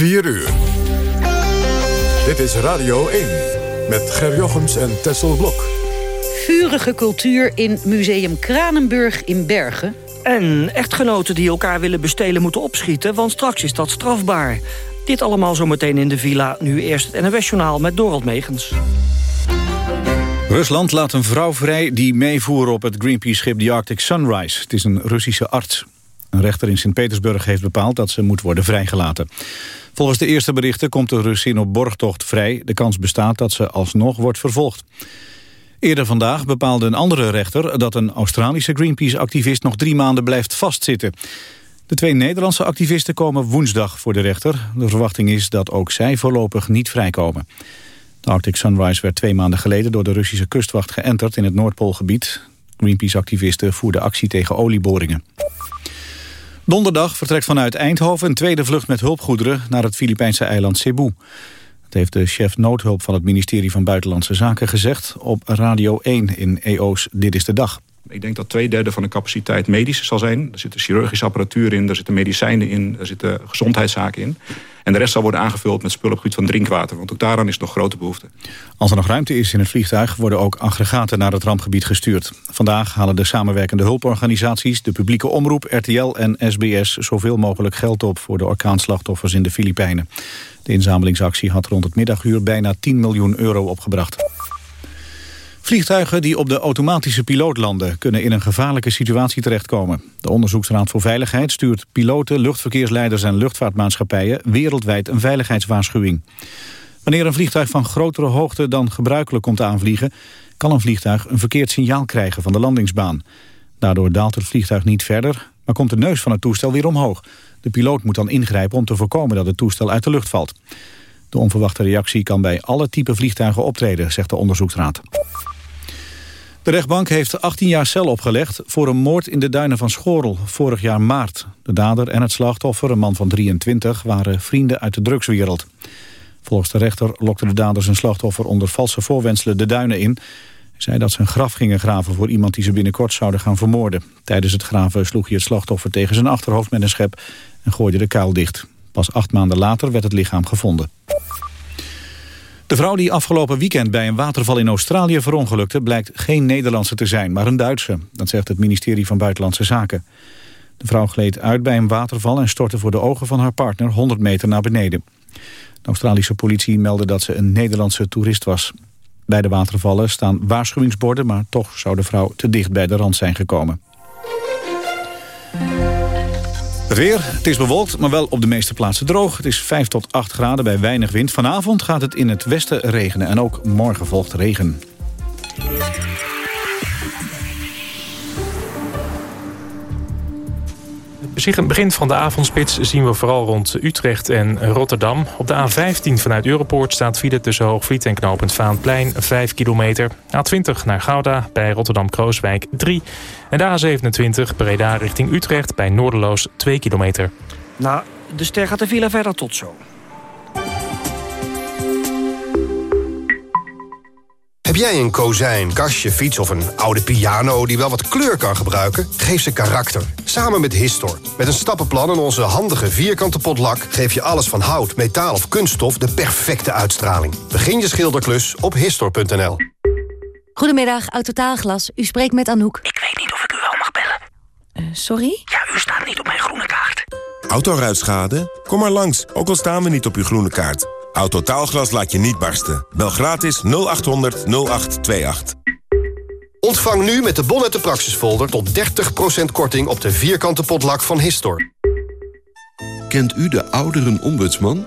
4 uur. Dit is Radio 1 met Ger Jochems en Tessel Blok. Vurige cultuur in Museum Kranenburg in Bergen. En echtgenoten die elkaar willen bestelen moeten opschieten... want straks is dat strafbaar. Dit allemaal zometeen in de villa. Nu eerst het NOS-journaal met Dorald Megens. Rusland laat een vrouw vrij die meevoeren op het Greenpeace-schip The Arctic Sunrise. Het is een Russische arts. Een rechter in Sint-Petersburg heeft bepaald dat ze moet worden vrijgelaten. Volgens de eerste berichten komt de Russin op borgtocht vrij. De kans bestaat dat ze alsnog wordt vervolgd. Eerder vandaag bepaalde een andere rechter dat een Australische Greenpeace-activist nog drie maanden blijft vastzitten. De twee Nederlandse activisten komen woensdag voor de rechter. De verwachting is dat ook zij voorlopig niet vrijkomen. De Arctic Sunrise werd twee maanden geleden door de Russische kustwacht geënterd in het Noordpoolgebied. Greenpeace-activisten voerden actie tegen olieboringen. Donderdag vertrekt vanuit Eindhoven een tweede vlucht met hulpgoederen naar het Filipijnse eiland Cebu. Dat heeft de chef noodhulp van het ministerie van Buitenlandse Zaken gezegd op Radio 1 in EO's Dit is de Dag. Ik denk dat twee derde van de capaciteit medisch zal zijn. Er zit chirurgische apparatuur in, er zitten medicijnen in, er zitten gezondheidszaken in. En de rest zal worden aangevuld met spullen op gebied van drinkwater. Want ook daaraan is nog grote behoefte. Als er nog ruimte is in het vliegtuig... worden ook aggregaten naar het rampgebied gestuurd. Vandaag halen de samenwerkende hulporganisaties... de publieke omroep, RTL en SBS... zoveel mogelijk geld op voor de orkaanslachtoffers in de Filipijnen. De inzamelingsactie had rond het middaguur bijna 10 miljoen euro opgebracht. Vliegtuigen die op de automatische piloot landen... kunnen in een gevaarlijke situatie terechtkomen. De Onderzoeksraad voor Veiligheid stuurt piloten, luchtverkeersleiders... en luchtvaartmaatschappijen wereldwijd een veiligheidswaarschuwing. Wanneer een vliegtuig van grotere hoogte dan gebruikelijk komt aanvliegen... kan een vliegtuig een verkeerd signaal krijgen van de landingsbaan. Daardoor daalt het vliegtuig niet verder, maar komt de neus van het toestel weer omhoog. De piloot moet dan ingrijpen om te voorkomen dat het toestel uit de lucht valt. De onverwachte reactie kan bij alle type vliegtuigen optreden, zegt de onderzoeksraad. De rechtbank heeft 18 jaar cel opgelegd voor een moord in de duinen van Schorel vorig jaar maart. De dader en het slachtoffer, een man van 23, waren vrienden uit de drugswereld. Volgens de rechter lokte de dader zijn slachtoffer onder valse voorwenselen de duinen in. Hij zei dat ze een graf gingen graven voor iemand die ze binnenkort zouden gaan vermoorden. Tijdens het graven sloeg hij het slachtoffer tegen zijn achterhoofd met een schep en gooide de kuil dicht. Pas acht maanden later werd het lichaam gevonden. De vrouw die afgelopen weekend bij een waterval in Australië verongelukte... blijkt geen Nederlandse te zijn, maar een Duitse. Dat zegt het ministerie van Buitenlandse Zaken. De vrouw gleed uit bij een waterval en stortte voor de ogen van haar partner 100 meter naar beneden. De Australische politie meldde dat ze een Nederlandse toerist was. Bij de watervallen staan waarschuwingsborden, maar toch zou de vrouw te dicht bij de rand zijn gekomen. Het weer, het is bewolkt, maar wel op de meeste plaatsen droog. Het is 5 tot 8 graden bij weinig wind. Vanavond gaat het in het westen regenen en ook morgen volgt regen. Het begin van de avondspits zien we vooral rond Utrecht en Rotterdam. Op de A15 vanuit Europoort staat file tussen Hoogvliet en Knopend Vaanplein 5 kilometer. A20 naar Gouda bij Rotterdam-Krooswijk 3. En de A27 Breda richting Utrecht bij Noorderloos 2 kilometer. Nou, de ster gaat de file verder tot zo. Heb jij een kozijn, kastje, fiets of een oude piano die wel wat kleur kan gebruiken? Geef ze karakter. Samen met Histor. Met een stappenplan en onze handige vierkante potlak... geef je alles van hout, metaal of kunststof de perfecte uitstraling. Begin je schilderklus op Histor.nl. Goedemiddag, Autotaalglas. U spreekt met Anouk. Ik weet niet of ik u wel mag bellen. Uh, sorry? Ja, u staat niet op mijn groene kaart. Autoruitschade? Kom maar langs, ook al staan we niet op uw groene kaart. Autotaalglas laat je niet barsten. Bel gratis 0800 0828. Ontvang nu met de bon uit de Praxisfolder tot 30% korting op de vierkante potlak van Histor. Kent u de ouderenombudsman?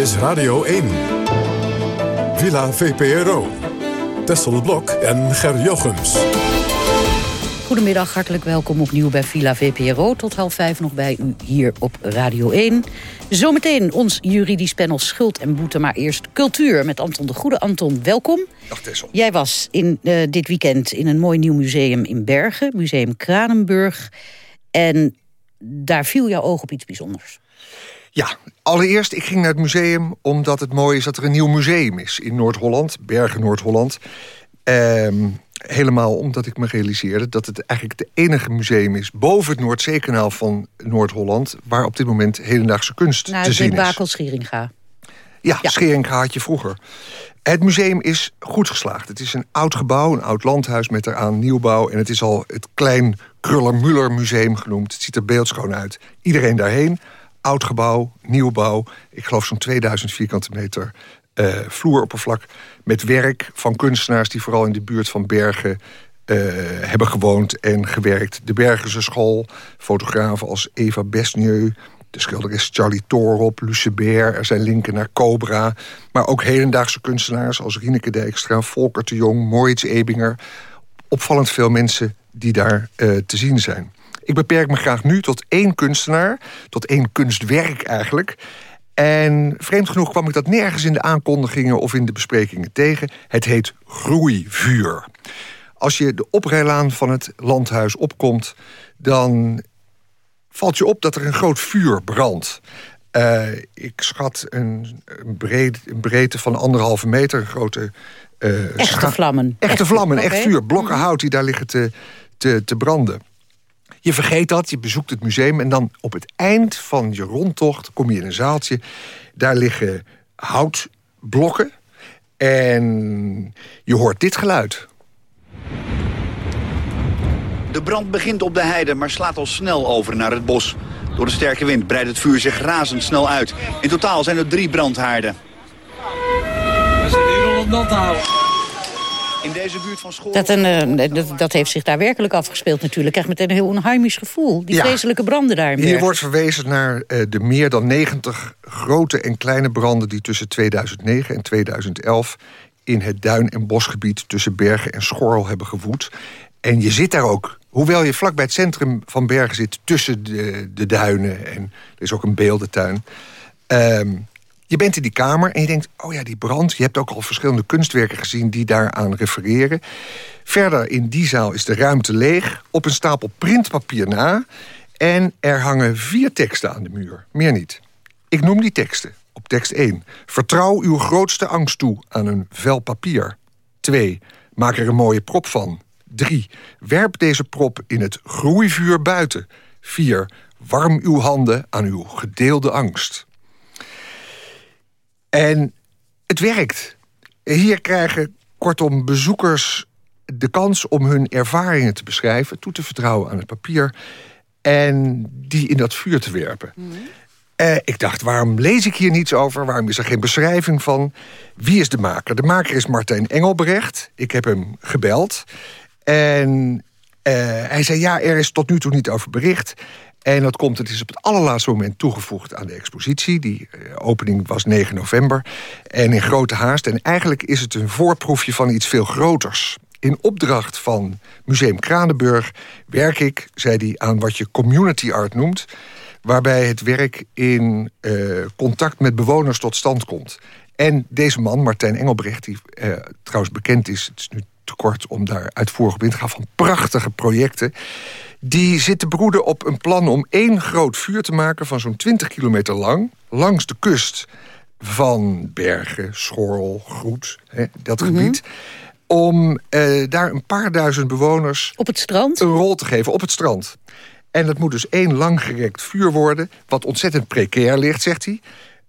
Is Radio 1. Villa VPRO. Tessel Blok en Ger Jochems. Goedemiddag, hartelijk welkom opnieuw bij Villa VPRO. Tot half vijf nog bij u hier op Radio 1. Zometeen ons juridisch panel Schuld en Boete, maar eerst cultuur met Anton de Goede. Anton, welkom. Dag Tessel. Jij was in, uh, dit weekend in een mooi nieuw museum in Bergen, Museum Kranenburg. En daar viel jouw oog op iets bijzonders. Ja, allereerst, ik ging naar het museum omdat het mooi is dat er een nieuw museum is in Noord-Holland, Bergen Noord-Holland. Ehm helemaal omdat ik me realiseerde dat het eigenlijk het enige museum is boven het Noordzeekanaal van Noord-Holland waar op dit moment hedendaagse kunst nou, te zien is. Bakel Scheringa. Ja, ja, Scheringa had je vroeger. Het museum is goed geslaagd. Het is een oud gebouw, een oud landhuis met eraan nieuwbouw. En het is al het Klein Kruller-Müller Museum genoemd. Het ziet er beeldschoon uit. Iedereen daarheen. Oud gebouw, nieuwbouw. Ik geloof zo'n 2000 vierkante meter uh, vloeroppervlak met werk van kunstenaars die vooral in de buurt van Bergen uh, hebben gewoond en gewerkt. De Bergense school, fotografen als Eva Besnieu, de schilderes Charlie Torop, Lucebert, er zijn linken naar Cobra. Maar ook hedendaagse kunstenaars als Rieneke Dijkstra, Volker de Jong, Moritz Ebinger. Opvallend veel mensen die daar uh, te zien zijn. Ik beperk me graag nu tot één kunstenaar, tot één kunstwerk eigenlijk. En vreemd genoeg kwam ik dat nergens in de aankondigingen of in de besprekingen tegen. Het heet groeivuur. Als je de oprijlaan van het landhuis opkomt, dan valt je op dat er een groot vuur brandt. Uh, ik schat een, een, breed, een, breedte van anderhalve meter, een grote... Uh, echte vlammen. Echte vlammen, echt vuur. Blokken hout die daar liggen te, te, te branden. Je vergeet dat, je bezoekt het museum... en dan op het eind van je rondtocht kom je in een zaaltje. Daar liggen houtblokken en je hoort dit geluid. De brand begint op de heide, maar slaat al snel over naar het bos. Door de sterke wind breidt het vuur zich razendsnel uit. In totaal zijn er drie brandhaarden. We zitten hier het te houden. In deze buurt van school... Dat, een, uh, dat, dat, heeft zich daar werkelijk afgespeeld natuurlijk. Krijg meteen een heel onheimisch gevoel. Die ja. vreselijke branden daar. Hier wordt verwezen naar uh, de meer dan 90 grote en kleine branden... die tussen 2009 en 2011 in het duin- en bosgebied... tussen Bergen en Schorl hebben gewoed. En je zit daar ook, hoewel je vlak bij het centrum van Bergen zit... tussen de, de duinen en er is ook een beeldentuin... Um, je bent in die kamer en je denkt, oh ja, die brand... je hebt ook al verschillende kunstwerken gezien die daaraan refereren. Verder in die zaal is de ruimte leeg, op een stapel printpapier na... en er hangen vier teksten aan de muur, meer niet. Ik noem die teksten. Op tekst 1. Vertrouw uw grootste angst toe aan een vel papier. 2. Maak er een mooie prop van. 3. Werp deze prop in het groeivuur buiten. 4. Warm uw handen aan uw gedeelde angst. En het werkt. Hier krijgen kortom bezoekers de kans om hun ervaringen te beschrijven... toe te vertrouwen aan het papier en die in dat vuur te werpen. Mm. Uh, ik dacht, waarom lees ik hier niets over? Waarom is er geen beschrijving van? Wie is de maker? De maker is Martijn Engelbrecht. Ik heb hem gebeld. En uh, hij zei, ja, er is tot nu toe niet over bericht. En dat komt, het is op het allerlaatste moment toegevoegd aan de expositie. Die uh, opening was 9 november. En in grote haast. En eigenlijk is het een voorproefje van iets veel groters. In opdracht van Museum Kranenburg werk ik, zei hij, aan wat je community art noemt. Waarbij het werk in uh, contact met bewoners tot stand komt. En deze man, Martijn Engelbrecht, die uh, trouwens bekend is... het is nu te kort om daar uitvoerig op in te gaan... van prachtige projecten die zit te broeden op een plan om één groot vuur te maken... van zo'n 20 kilometer lang, langs de kust van Bergen, Schorl, Groet, hè, dat Mhm. gebied... om eh, daar een paar duizend bewoners... Op het strand? Een rol te geven, op het strand. En dat moet dus één langgerekt vuur worden... wat ontzettend precair ligt, zegt hij.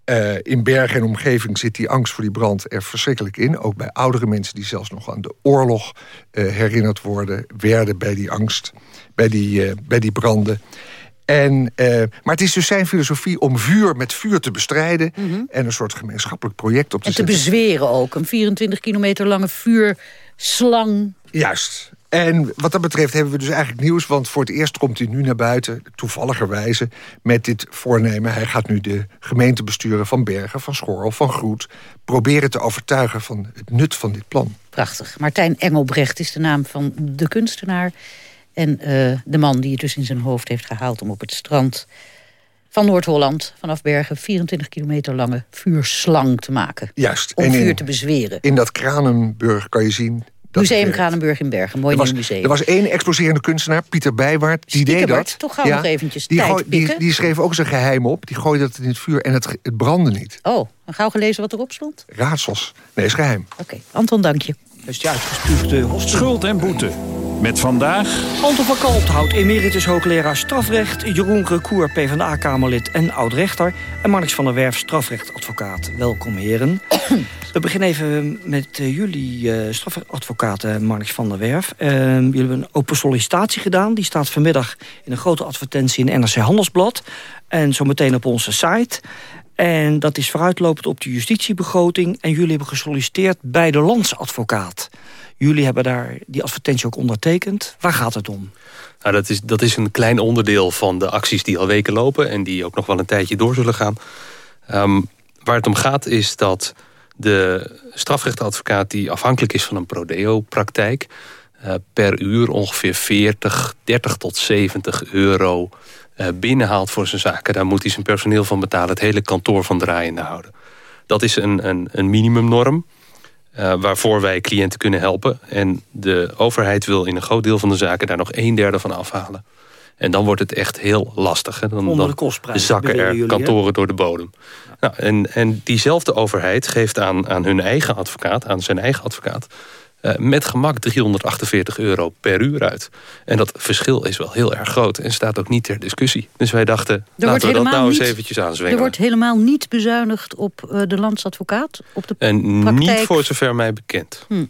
Uh, in Bergen en omgeving zit die angst voor die brand er verschrikkelijk in. Ook bij oudere mensen die zelfs nog aan de oorlog uh, herinnerd worden... werden bij die angst, bij die, uh, bij die branden. En, uh, maar het is dus zijn filosofie om vuur met vuur te bestrijden... en een soort gemeenschappelijk project op te en te zetten. bezweren ook. Een 24 kilometer lange vuurslang. Juist. En wat dat betreft hebben we dus eigenlijk nieuws... want voor het eerst komt hij nu naar buiten, toevalligerwijze... met dit voornemen. Hij gaat nu de gemeentebesturen van Bergen, van Schorl, van Groet... proberen te overtuigen van het nut van dit plan. Prachtig. Martijn Engelbrecht is de naam van de kunstenaar... en uh, de man die het dus in zijn hoofd heeft gehaald om op het strand van Noord-Holland, vanaf Bergen, 24 kilometer lange vuurslang te maken. Juist. Om en vuur in, te bezweren. In dat Kranenburg kan je zien... Dat museum het, Kranenburg in Bergen, mooi museum. Er was één exposerende kunstenaar, Pieter Bijwaard, die deed dat. toch gauw nog eventjes die, tijd die, die schreef ook zijn geheim op. Die gooide dat in het vuur en het, het brandde niet. Oh, gauw gelezen wat erop stond? Raadsels. Nee, is geheim. Oké, Anton, dank je. is die uitgespuugde Schuld en boete. Met vandaag... Anton van emeritus hoogleraar strafrecht... Jeroen Recour, PvdA-kamerlid en oud-rechter... en Marnix van der Werf, strafrechtadvocaat. Welkom, heren. We beginnen even met uh, jullie uh, strafrechtadvocaat, uh, Marnix van der Werf. jullie hebben een open sollicitatie gedaan. Die staat vanmiddag in een grote advertentie in NRC Handelsblad. En zometeen op onze site... En dat is vooruitlopend op de justitiebegroting. En jullie hebben gesolliciteerd bij de landsadvocaat. Jullie hebben daar die advertentie ook ondertekend. Waar gaat het om? Nou, dat, is, dat is een klein onderdeel van de acties die al weken lopen... en die ook nog wel een tijdje door zullen gaan. Um, waar het om gaat is dat de strafrechtadvocaat... die afhankelijk is van een prodeo-praktijk... Uh, per uur ongeveer 40, 30 tot 70 euro binnenhaalt voor zijn zaken. Daar moet hij zijn personeel van betalen. Het hele kantoor van draaiende houden. Dat is een, een, een minimumnorm. Uh, waarvoor wij cliënten kunnen helpen. En de overheid wil in een groot deel van de zaken daar nog een derde van afhalen. En dan wordt het echt heel lastig. Hè? Dan, Onder de kostprijs. zakken er jullie, kantoren door de bodem. Nou, en, en diezelfde overheid geeft aan, aan hun eigen advocaat, aan zijn eigen advocaat... Uh, met gemak 348 euro per uur uit. En dat verschil is wel heel erg groot en staat ook niet ter discussie. Dus wij dachten, er laten we dat nou niet, eens eventjes aanzwengelen. Er wordt helemaal niet bezuinigd op uh, de landsadvocaat? Op de en praktijk? niet voor zover mij bekend. Hm.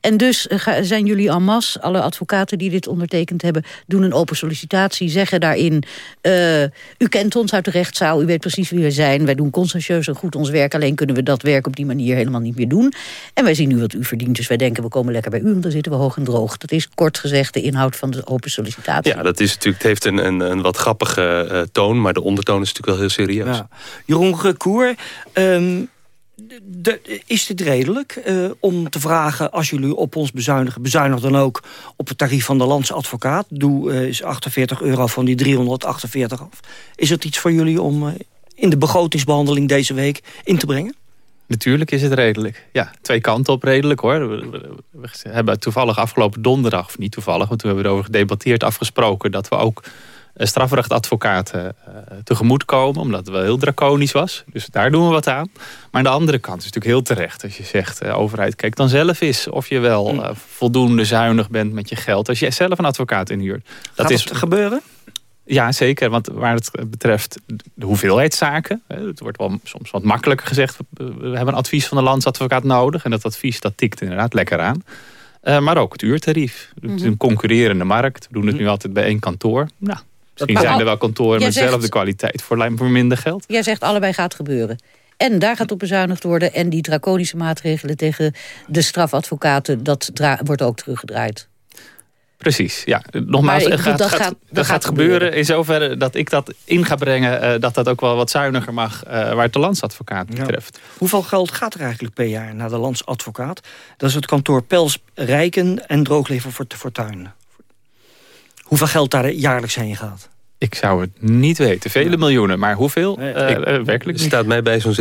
En dus zijn jullie en masse, alle advocaten die dit ondertekend hebben... doen een open sollicitatie, zeggen daarin... Uh, u kent ons uit de rechtszaal, u weet precies wie wij zijn... wij doen conscientieus en goed ons werk... alleen kunnen we dat werk op die manier helemaal niet meer doen. En wij zien nu wat u verdient, dus wij denken... we komen lekker bij u, want dan zitten we hoog en droog. Dat is kort gezegd de inhoud van de open sollicitatie. Ja, dat is natuurlijk, het heeft een, een, een wat grappige uh, toon... maar de ondertoon is natuurlijk wel heel serieus. Ja. Jeroen Recour... Um is dit redelijk uh, om te vragen... als jullie op ons bezuinigen, bezuinig dan ook op het tarief van de landsadvocaat. Doe uh, is 48 euro van die 348 af. Is het iets voor jullie om uh, in de begrotingsbehandeling deze week in te brengen? Natuurlijk is het redelijk. Ja, twee kanten op redelijk hoor. We hebben toevallig afgelopen donderdag, of niet toevallig... want toen hebben we erover gedebatteerd, afgesproken... dat we ook strafrechtadvocaten uh, tegemoet komen. Omdat het wel heel draconisch was. Dus daar doen we wat aan. Maar aan de andere kant is het natuurlijk heel terecht. Als je zegt, uh, overheid, kijk dan zelf eens of je wel uh, voldoende zuinig bent met je geld. Als jij zelf een advocaat inhuurt. Dat Gaat is het gebeuren? Ja, zeker. Want waar het betreft de hoeveelheid zaken... het wordt wel soms wat makkelijker gezegd... we hebben een advies van de landsadvocaat nodig. En dat advies dat tikt inderdaad lekker aan. Uh, maar ook het uurtarief. Het is een concurrerende markt. We doen het nu altijd bij één kantoor. Nou, misschien zijn er wel kantoren met dezelfde kwaliteit voor, voor minder geld. Jij zegt allebei gaat gebeuren. En daar gaat op bezuinigd worden. En die draconische maatregelen tegen de strafadvocaten... dat wordt ook teruggedraaid. Precies, ja. Nogmaals, ik het gaat, dat gaat, gaat, dat gaat gebeuren in zoverre dat ik dat in ga brengen... Uh, dat dat ook wel wat zuiniger mag uh, waar het de landsadvocaat betreft. Ja. Hoeveel geld gaat er eigenlijk per jaar naar de landsadvocaat? Dat is het kantoor Pels Rijken en Drooglever voor Fortuin. Hoeveel geld daar jaarlijks heen gaat? Ik zou het niet weten. Vele miljoenen, maar hoeveel? Nee, uh, ik, werkelijk Het staat mij bij zo'n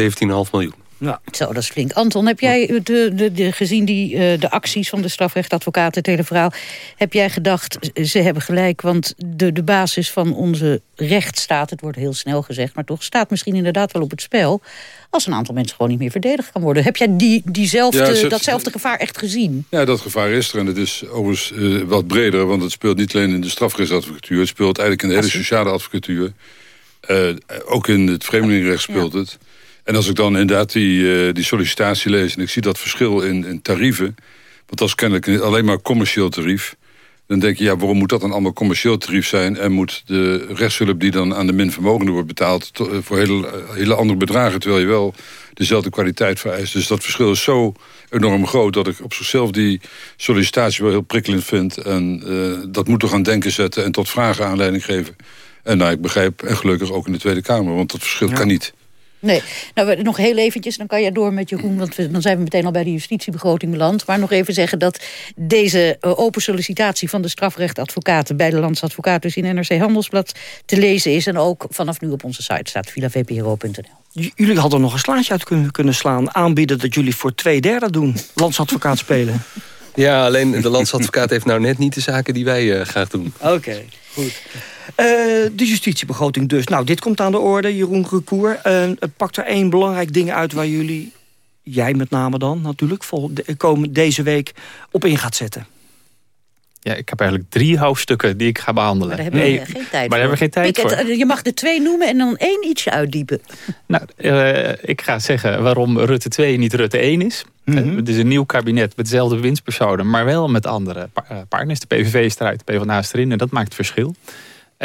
17,5 miljoen. Ja. Zo, dat is flink. Anton, heb jij de, de, de, gezien die, uh, de acties van de strafrechtadvocaten, het hele verhaal... heb jij gedacht, ze hebben gelijk, want de, de basis van onze rechtsstaat... het wordt heel snel gezegd, maar toch staat misschien inderdaad wel op het spel... als een aantal mensen gewoon niet meer verdedigd kan worden. Heb jij die, diezelfde, ja, ze, datzelfde gevaar echt gezien? Ja, dat gevaar is er en het is overigens uh, wat breder... want het speelt niet alleen in de strafrechtsadvocatuur... het speelt eigenlijk in de hele sociale advocatuur. Uh, ook in het vreemdelingenrecht speelt ja. het... En als ik dan inderdaad die, uh, die sollicitatie lees... en ik zie dat verschil in, in tarieven... want dat is kennelijk alleen maar commercieel tarief... Dan denk je, ja, waarom moet dat dan allemaal commercieel tarief zijn... en moet de rechtshulp die dan aan de minvermogenden wordt betaald... voor hele, hele andere bedragen, terwijl je wel dezelfde kwaliteit vereist. Dus dat verschil is zo enorm groot... dat ik op zichzelf die sollicitatie wel heel prikkelend vind. En uh, dat moet toch aan denken zetten en tot vragen aanleiding geven. En nou, ik begrijp, en gelukkig ook in de Tweede Kamer... want dat verschil kan niet. Nee, nou, nog heel eventjes, dan kan je door met Jeroen... want we, dan zijn we meteen al bij de justitiebegroting beland. Maar nog even zeggen dat deze uh, open sollicitatie... van de strafrechtadvocaten bij de Landsadvocaat... dus in NRC Handelsblad te lezen is... en ook vanaf nu op onze site staat, villavpro.nl. Jullie hadden nog een slaatje uit kunnen, kunnen slaan. Aanbieden dat jullie voor twee derde doen. Landsadvocaat spelen. Ja, alleen de landsadvocaat heeft nou net niet de zaken die wij uh, graag doen. Oké, goed. Uh, de justitiebegroting dus. Nou, dit komt aan de orde, Jeroen Recour. Uh, pakt er één belangrijk ding uit waar jullie, jij met name dan natuurlijk... Vol, de, komen deze week op in gaat zetten. Ja, ik heb eigenlijk drie hoofdstukken die ik ga behandelen. Maar daar hebben we nee, geen tijd maar voor. daar hebben we geen tijd voor. Je mag er twee noemen en dan één ietsje uitdiepen. Nou, uh, ik ga zeggen waarom Rutte 2 niet Rutte 1 is. Mm -hmm. Het is een nieuw kabinet met dezelfde winstpersonen... maar wel met andere partners. De PVV is eruit, de PvdA is erin en dat maakt het verschil.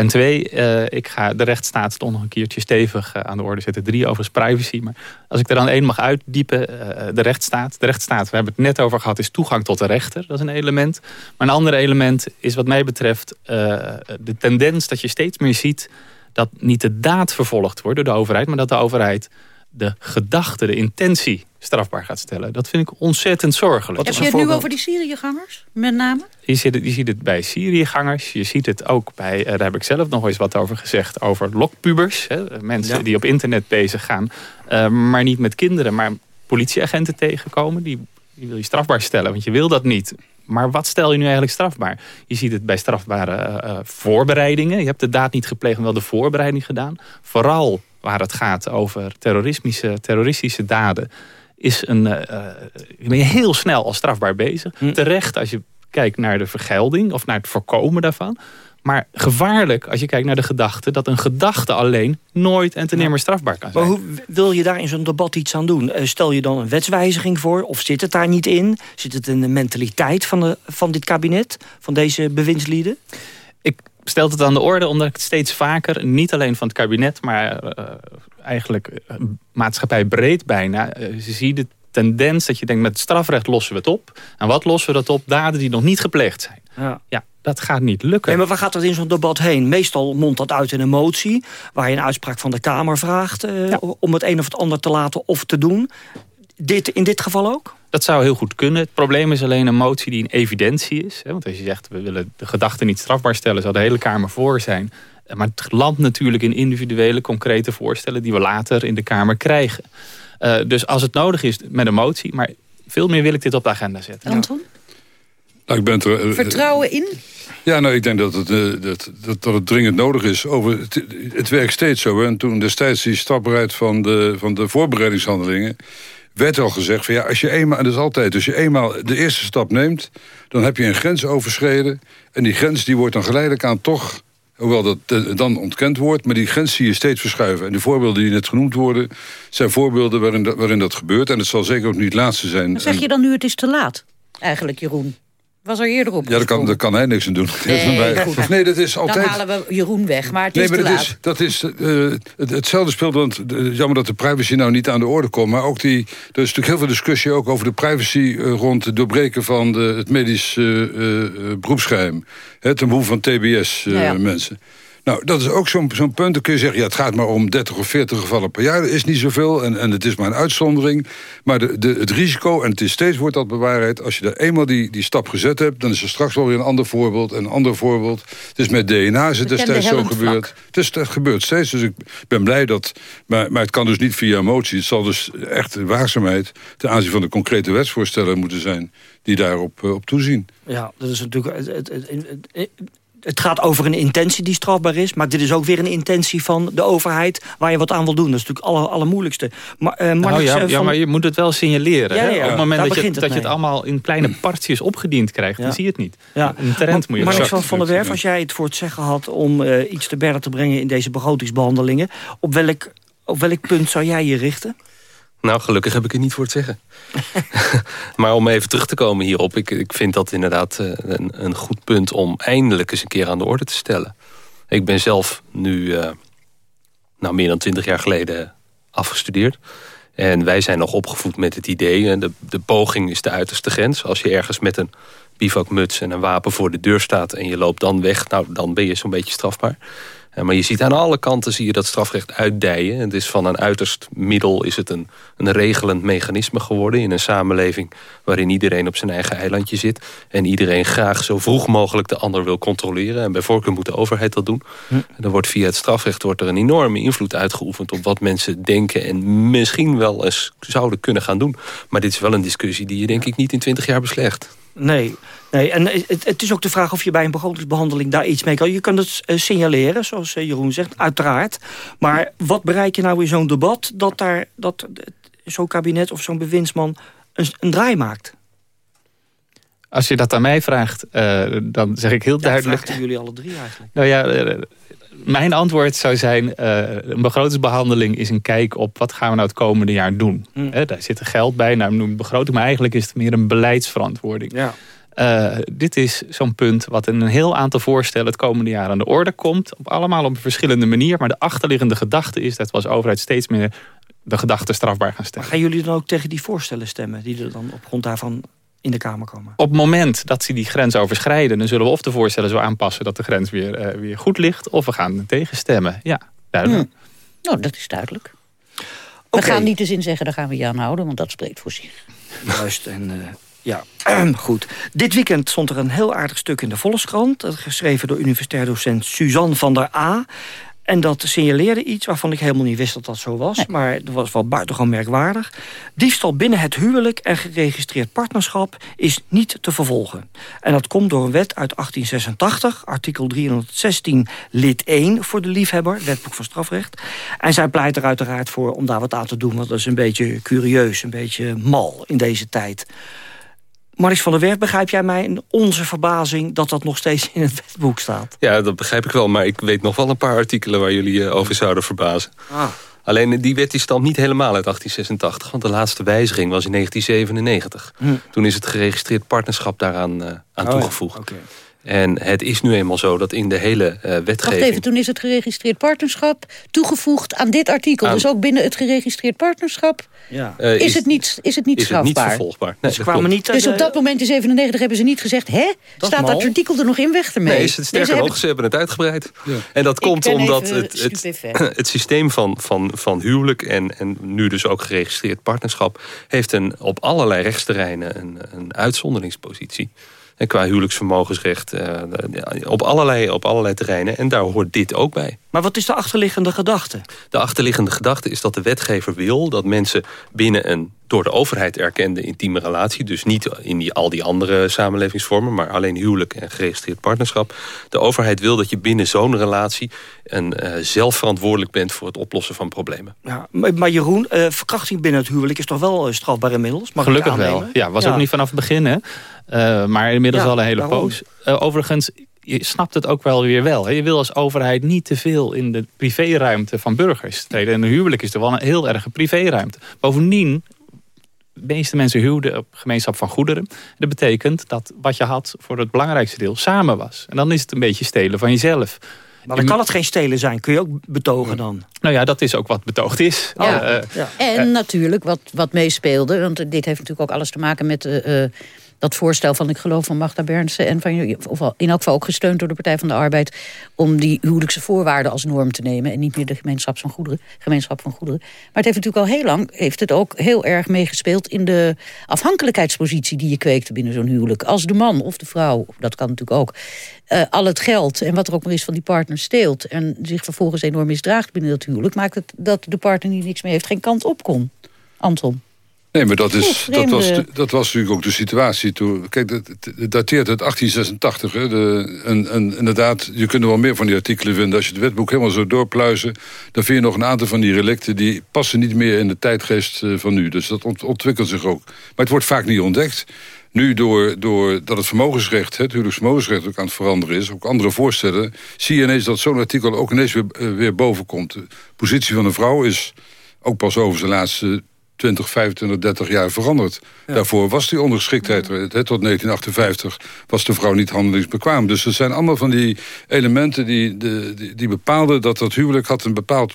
En twee, uh, ik ga de rechtsstaat toch nog een keertje stevig uh, aan de orde zetten. Drie, overigens privacy. Maar als ik er dan één mag uitdiepen, uh, de rechtsstaat. De rechtsstaat, we hebben het net over gehad, is toegang tot de rechter. Dat is een element. Maar een ander element is wat mij betreft de tendens dat je steeds meer ziet... dat niet de daad vervolgd wordt door de overheid... maar dat de overheid de gedachte, de intentie strafbaar gaat stellen. Dat vind ik ontzettend zorgelijk. Heb je het nu over die Syriëgangers, met name? Je ziet, het, je ziet het bij Syriëgangers. Je ziet het ook bij, daar heb ik zelf nog eens wat over gezegd... over lokpubers. Hè, mensen ja. die op internet bezig gaan. Uh, maar niet met kinderen, maar politieagenten tegenkomen. Die, die wil je strafbaar stellen, want je wil dat niet. Maar wat stel je nu eigenlijk strafbaar? Je ziet het bij strafbare uh, voorbereidingen. Je hebt de daad niet gepleegd, maar wel de voorbereiding gedaan. Vooral waar het gaat over terroristische, terroristische daden... is een, uh, ben je heel snel al strafbaar bezig. Hm. Terecht als je kijkt naar de vergelding of naar het voorkomen daarvan. Maar gevaarlijk als je kijkt naar de gedachte... dat een gedachte alleen nooit en ten nimmer strafbaar kan zijn. Maar hoe wil je daar in zo'n debat iets aan doen? Stel je dan een wetswijziging voor? Of zit het daar niet in? Zit het in de mentaliteit van, de, van dit kabinet? Van deze bewindslieden? Ik stel het aan de orde omdat ik het steeds vaker... niet alleen van het kabinet, maar uh, eigenlijk uh, maatschappij breed bijna... Uh, zie de tendens dat je denkt met het strafrecht lossen we het op. En wat lossen we dat op? Daden die nog niet gepleegd zijn. Ja. ja dat gaat niet lukken. Nee, maar waar gaat dat in zo'n debat heen? Meestal mondt dat uit in een motie... waar je een uitspraak van de Kamer vraagt... Uh, ja. om het een of het ander te laten of te doen. Dit, in dit geval ook? Dat zou heel goed kunnen. Het probleem is alleen een motie die een evidentie is. Want als je zegt, we willen de gedachte niet strafbaar stellen... zou de hele Kamer voor zijn. Maar het landt natuurlijk in individuele, concrete voorstellen... die we later in de Kamer krijgen. Uh, dus als het nodig is, met een motie. Maar veel meer wil ik dit op de agenda zetten. Anton? Nou, ik ben er, uh, Vertrouwen in? Ja, nou, ik denk dat het, uh, dat, dat, dat het dringend nodig is. Over, het, het werkt steeds zo. Hè? En toen destijds die strafbaarheid van de, van de voorbereidingshandelingen... werd al gezegd van ja, als je eenmaal, en dat is altijd... als je eenmaal de eerste stap neemt, dan heb je een grens overschreden... en die grens die wordt dan geleidelijk aan toch Hoewel dat dan ontkend wordt, maar die grens zie je steeds verschuiven. En de voorbeelden die net genoemd worden, zijn voorbeelden waarin dat, waarin dat gebeurt. En het zal zeker ook niet het laatste zijn. Maar zeg je dan nu het is te laat, eigenlijk Jeroen? Was er eerder op Ja, daar kan, daar kan hij niks aan doen. Nee, goed. nee, dat is altijd... Dan halen we Jeroen weg, maar het nee, is maar te dat laat. Is, dat is uh, het, hetzelfde speelt, want uh, jammer dat de privacy nou niet aan de orde komt. Maar ook die, er is natuurlijk heel veel discussie ook over de privacy uh, rond het doorbreken van de, het medisch beroepsgeheim. Hè, ten behoeve van TBS-mensen. Ja, ja. Nou, dat is ook zo'n zo'n punt. Dan kun je zeggen, ja, het gaat maar om 30 of 40 gevallen per jaar. Dat is niet zoveel en, en het is maar een uitzondering. Maar de, de, het risico, en het is steeds wordt dat bewaarheid... als je er eenmaal die, die stap gezet hebt... dan is er straks wel weer een ander voorbeeld, een ander voorbeeld. Het is met DNA is het destijds zo gebeurd. Het, is, het gebeurt steeds, dus ik ben blij dat... Maar, maar het kan dus niet via motie. Het zal dus echt waakzaamheid... ten aanzien van de concrete wetsvoorstellen moeten zijn... die daarop uh, op toezien. Ja, dat is natuurlijk... Het, het, het, het gaat over een intentie die strafbaar is... maar dit is ook weer een intentie van de overheid... waar je wat aan wil doen. Dat is natuurlijk het aller, allermoeilijkste. Maar, uh, nou, ja, van... ja, maar je moet het wel signaleren. Ja, ja, hè? Op het moment dat, je, het, dat je het allemaal in kleine partjes opgediend krijgt... dan zie je het niet. Ja. Een trend moet je Maar van, van der Werf, als jij het voor het zeggen had... om uh, iets te berden te brengen in deze begrotingsbehandelingen... op welk, op welk punt zou jij je richten? Nou, gelukkig heb ik het niet voor het zeggen. maar om even terug te komen hierop... ik, ik vind dat inderdaad eh, een, een goed punt om eindelijk eens een keer aan de orde te stellen. Ik ben zelf nu uh, nou, meer dan twintig jaar geleden afgestudeerd. En wij zijn nog opgevoed met het idee... de, de poging is de uiterste grens. Als je ergens met een bivakmuts en een wapen voor de deur staat... en je loopt dan weg, nou, dan ben je zo'n beetje strafbaar. Maar je ziet aan alle kanten zie je dat strafrecht uitdijen. Het is van een uiterst middel is het een, een regelend mechanisme geworden... in een samenleving waarin iedereen op zijn eigen eilandje zit... en iedereen graag zo vroeg mogelijk de ander wil controleren. En bij voorkeur moet de overheid dat doen. Hm. En dan wordt via het strafrecht wordt er een enorme invloed uitgeoefend... op wat mensen denken en misschien wel eens zouden kunnen gaan doen. Maar dit is wel een discussie die je denk ik niet in twintig jaar beslecht. Nee, nee. en het, het, is ook de vraag of je bij een begrotingsbehandeling daar iets mee kan. Je kan het uh, signaleren, zoals uh, Jeroen zegt, uiteraard. Maar wat bereik je nou in zo'n debat... dat, daar, dat zo'n kabinet of zo'n bewindsman een, een, draai maakt? Als je dat aan mij vraagt, uh, dan zeg ik heel ja, duidelijk... vraagt jullie alle drie eigenlijk. Nou ja, mijn antwoord zou zijn... een begrotingsbehandeling is een kijk op... wat gaan we nou het komende jaar doen. Mm. daar zit er geld bij, nou noem begroting... maar eigenlijk is het meer een beleidsverantwoording. Ja. Uh, dit is zo'n punt wat in een heel aantal voorstellen... het komende jaar aan de orde komt. Op allemaal op een verschillende manier. Maar de achterliggende gedachte is dat we als overheid steeds meer... de gedachten strafbaar gaan stellen. Maar gaan jullie dan ook tegen die voorstellen stemmen... die er dan op grond daarvan in de Kamer komen? Op het moment dat ze die grens overschrijden... dan zullen we of de voorstellen zo aanpassen dat de grens weer, uh, weer goed ligt... of we gaan tegenstemmen. Ja, duidelijk. Hmm. Nou, dat is duidelijk. We okay. gaan niet de zin zeggen, daar gaan we je aan houden... want dat spreekt voor zich. Juist, en... Uh, ja, goed. Dit weekend stond er een heel aardig stuk in de Volkskrant... geschreven door universitair docent Suzanne van der A. En dat signaleerde iets waarvan ik helemaal niet wist dat dat zo was. Maar dat was wel buitengewoon merkwaardig. Diefstal binnen het huwelijk en geregistreerd partnerschap is niet te vervolgen. En dat komt door een wet uit 1886, artikel 316 lid 1 voor de liefhebber, wetboek van strafrecht. En zij pleit er uiteraard voor om daar wat aan te doen, want dat is een beetje curieus, een beetje mal in deze tijd. Maris van der Werf, begrijp jij mij in onze verbazing... dat dat nog steeds in het wetboek staat? Ja, dat begrijp ik wel. Maar ik weet nog wel een paar artikelen... waar jullie uh, over zouden verbazen. Ah. Alleen die wet die stamt niet helemaal uit 1886. Want de laatste wijziging was in 1997. Hm. Toen is het geregistreerd partnerschap daaraan uh, aan oh, toegevoegd. Ja. Okay. En het is nu eenmaal zo dat in de hele uh, wetgeving... Wacht even, toen is het geregistreerd partnerschap toegevoegd aan dit artikel. Aan... Dus ook binnen het geregistreerd partnerschap ja. uh, is, is, het niet, is het niet is strafbaar. Het niet vervolgbaar. Nee, ze kwamen niet dus op dat moment in 97 hebben ze niet gezegd... hè, dat staat dat artikel er nog in, weg ermee. Nee, sterker nee, ze nog, hebben... ze hebben het uitgebreid. Ja. En dat komt omdat het, het, het, systeem van, van, van huwelijk... En, en nu dus ook geregistreerd partnerschap... heeft een, op allerlei rechtsterreinen een, een uitzonderingspositie qua huwelijksvermogensrecht uh, op, allerlei, op allerlei terreinen. En daar hoort dit ook bij. Maar wat is de achterliggende gedachte? De achterliggende gedachte is dat de wetgever wil dat mensen binnen een door de overheid erkende intieme relatie... dus niet in die, al die andere samenlevingsvormen... maar alleen huwelijk en geregistreerd partnerschap. De overheid wil dat je binnen zo'n relatie... een uh, zelf verantwoordelijk bent voor het oplossen van problemen. Ja, maar, maar Jeroen, uh, verkrachting binnen het huwelijk... is toch wel strafbaar inmiddels? Mag Gelukkig wel. Ja, was ja. ook niet vanaf het begin, hè? Maar inmiddels ja, al een hele daarom. poos. overigens, je snapt het ook wel weer wel. Hè? Je wil als overheid niet te veel in de privéruimte van burgers treden. En een huwelijk is er wel een heel erge privéruimte. Bovendien de meeste mensen huwden op gemeenschap van goederen. Dat betekent dat wat je had voor het belangrijkste deel samen was. En dan is het een beetje stelen van jezelf. Maar dan kan het geen stelen zijn. Kun je ook betogen dan? Nou ja, dat is ook wat betoogd is. Ja. Uh, ja. En uh, natuurlijk wat, wat meespeelde. Want dit heeft natuurlijk ook alles te maken met... Uh, dat voorstel van, ik geloof, van Magda Bernsen... en van, of in elk geval ook gesteund door de Partij van de Arbeid... om die huwelijkse voorwaarden als norm te nemen... en niet meer de gemeenschap van goederen. Gemeenschap van goederen. Maar het heeft natuurlijk al heel lang heeft het ook heel erg meegespeeld... in de afhankelijkheidspositie die je kweekt binnen zo'n huwelijk. Als de man of de vrouw, dat kan natuurlijk ook... Uh, al het geld en wat er ook maar is van die partner steelt... en zich vervolgens enorm misdraagt binnen dat huwelijk... maakt het dat de partner die niks meer heeft geen kant op kon. Anton. Nee, maar dat, is, dat, was, dat was natuurlijk ook de situatie toen. Kijk, het, het dateert uit 1886. Hè. De, en, en, inderdaad, je kunt er wel meer van die artikelen vinden. Als je het wetboek helemaal zo doorpluizen... dan vind je nog een aantal van die relicten... die passen niet meer in de tijdgeest eh, van nu. Dus dat ont, ontwikkelt zich ook. Maar het wordt vaak niet ontdekt. Nu, door, door dat het vermogensrecht, het huwelijksvermogensrecht ook aan het veranderen is... ook andere voorstellen, zie je ineens dat zo'n artikel ook ineens weer, uh, weer boven komt. De positie van een vrouw is ook pas over zijn laatste 20, 25, 30 jaar veranderd. Daarvoor was die ongeschiktheid er. Tot 1958 was de vrouw niet handelingsbekwaam. Dus er zijn allemaal van die elementen die, die, die bepaalden... dat dat huwelijk had een bepaald...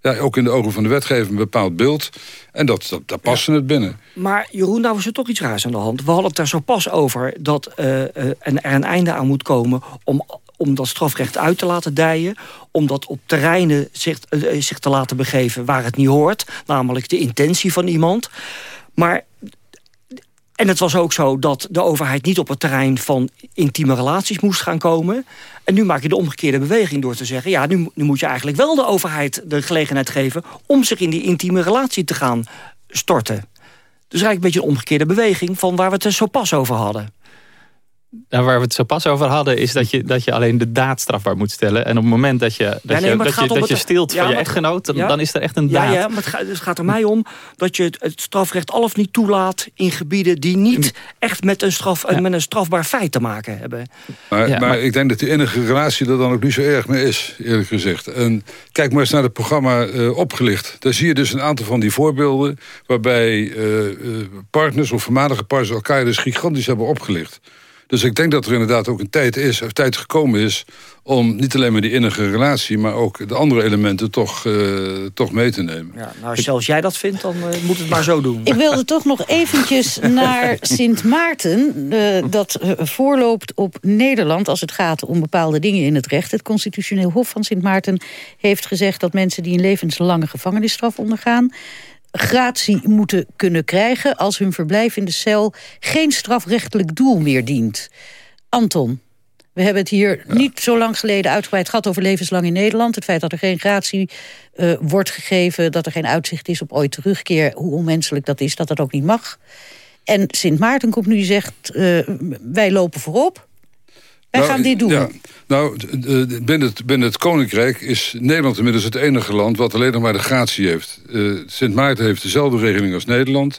Ja, ook in de ogen van de wetgever een bepaald beeld. En dat, dat, daar passen het binnen. Maar Jeroen, nou is er toch iets raars aan de hand. We hadden het daar zo pas over dat uh, uh, er een einde aan moet komen... om om dat strafrecht uit te laten dijen... om dat op terreinen zich, uh, zich te laten begeven waar het niet hoort. Namelijk de intentie van iemand. Maar en het was ook zo dat de overheid niet op het terrein van intieme relaties moest gaan komen. En nu maak je de omgekeerde beweging door te zeggen... ja, nu, nu moet je eigenlijk wel de overheid de gelegenheid geven... om zich in die intieme relatie te gaan storten. Dus eigenlijk een beetje een omgekeerde beweging... van waar we het er zo pas over hadden. Nou, waar we het zo pas over hadden, is dat je, dat je alleen de daad strafbaar moet stellen. En op het moment dat je, dat Ja, nee, je, maar dat het je, gaat om dat je het- stilt Ja, van je echtgenoot, dan, Ja. dan is er echt een Ja, daad. ja maar het gaat, het gaat er mij om dat je het, het strafrecht al of niet toelaat... in gebieden die niet echt met een, straf, met een strafbaar feit te maken hebben. Maar, Ja, maar, maar- ik denk dat die enige relatie er dan ook niet zo erg mee is, eerlijk gezegd. En kijk maar eens naar het programma eh, Opgelicht. Daar zie je dus een aantal van die voorbeelden... waarbij eh, eh, partners of voormalige partners elkaar dus gigantisch hebben opgelicht. Dus ik denk dat er inderdaad ook een tijd is, of tijd gekomen is... om niet alleen maar die innige relatie... maar ook de andere elementen toch, eh, toch mee te nemen. Ja, nou, als zelfs jij dat vindt, dan eh, moet het maar zo doen. Ik wilde toch nog eventjes naar Sint Maarten. eh, dat voorloopt op Nederland als het gaat om bepaalde dingen in het recht. Het constitutioneel hof van Sint Maarten heeft gezegd... dat mensen die een levenslange gevangenisstraf ondergaan... gratie moeten kunnen krijgen als hun verblijf in de cel... geen strafrechtelijk doel meer dient. Anton, we hebben het hier niet zo lang geleden uitgebreid gehad over levenslang in Nederland. Het feit dat er geen gratie eh, wordt gegeven, dat er geen uitzicht is op ooit terugkeer. Hoe onmenselijk dat is, dat dat ook niet mag. En Sint Maarten komt nu zegt, eh, wij lopen voorop. Wij Nou, gaan dit doen. Ja, nou, binnen het, binnen het Koninkrijk is Nederland inmiddels het enige land... wat alleen nog maar de gratie heeft. Eh, Sint Maarten heeft dezelfde regeling als Nederland.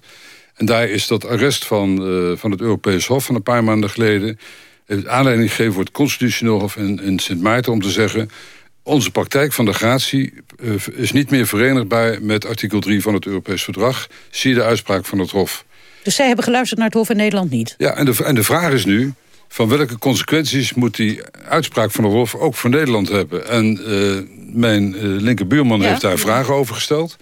En daar is dat arrest van, eh, van het Europees Hof van een paar maanden geleden... heeft aanleiding gegeven voor het Constitutioneel Hof in, in Sint Maarten... om te zeggen, onze praktijk van de gratie eh, is niet meer verenigbaar... met artikel 3 van het Europees Verdrag. Zie je de uitspraak van het Hof. Dus zij hebben geluisterd naar het Hof in Nederland niet. Ja, en de, en de vraag is nu... van welke consequenties moet die uitspraak van de Hof ook voor Nederland hebben? En eh, mijn eh, linkerbuurman Ja. heeft daar vragen over gesteld.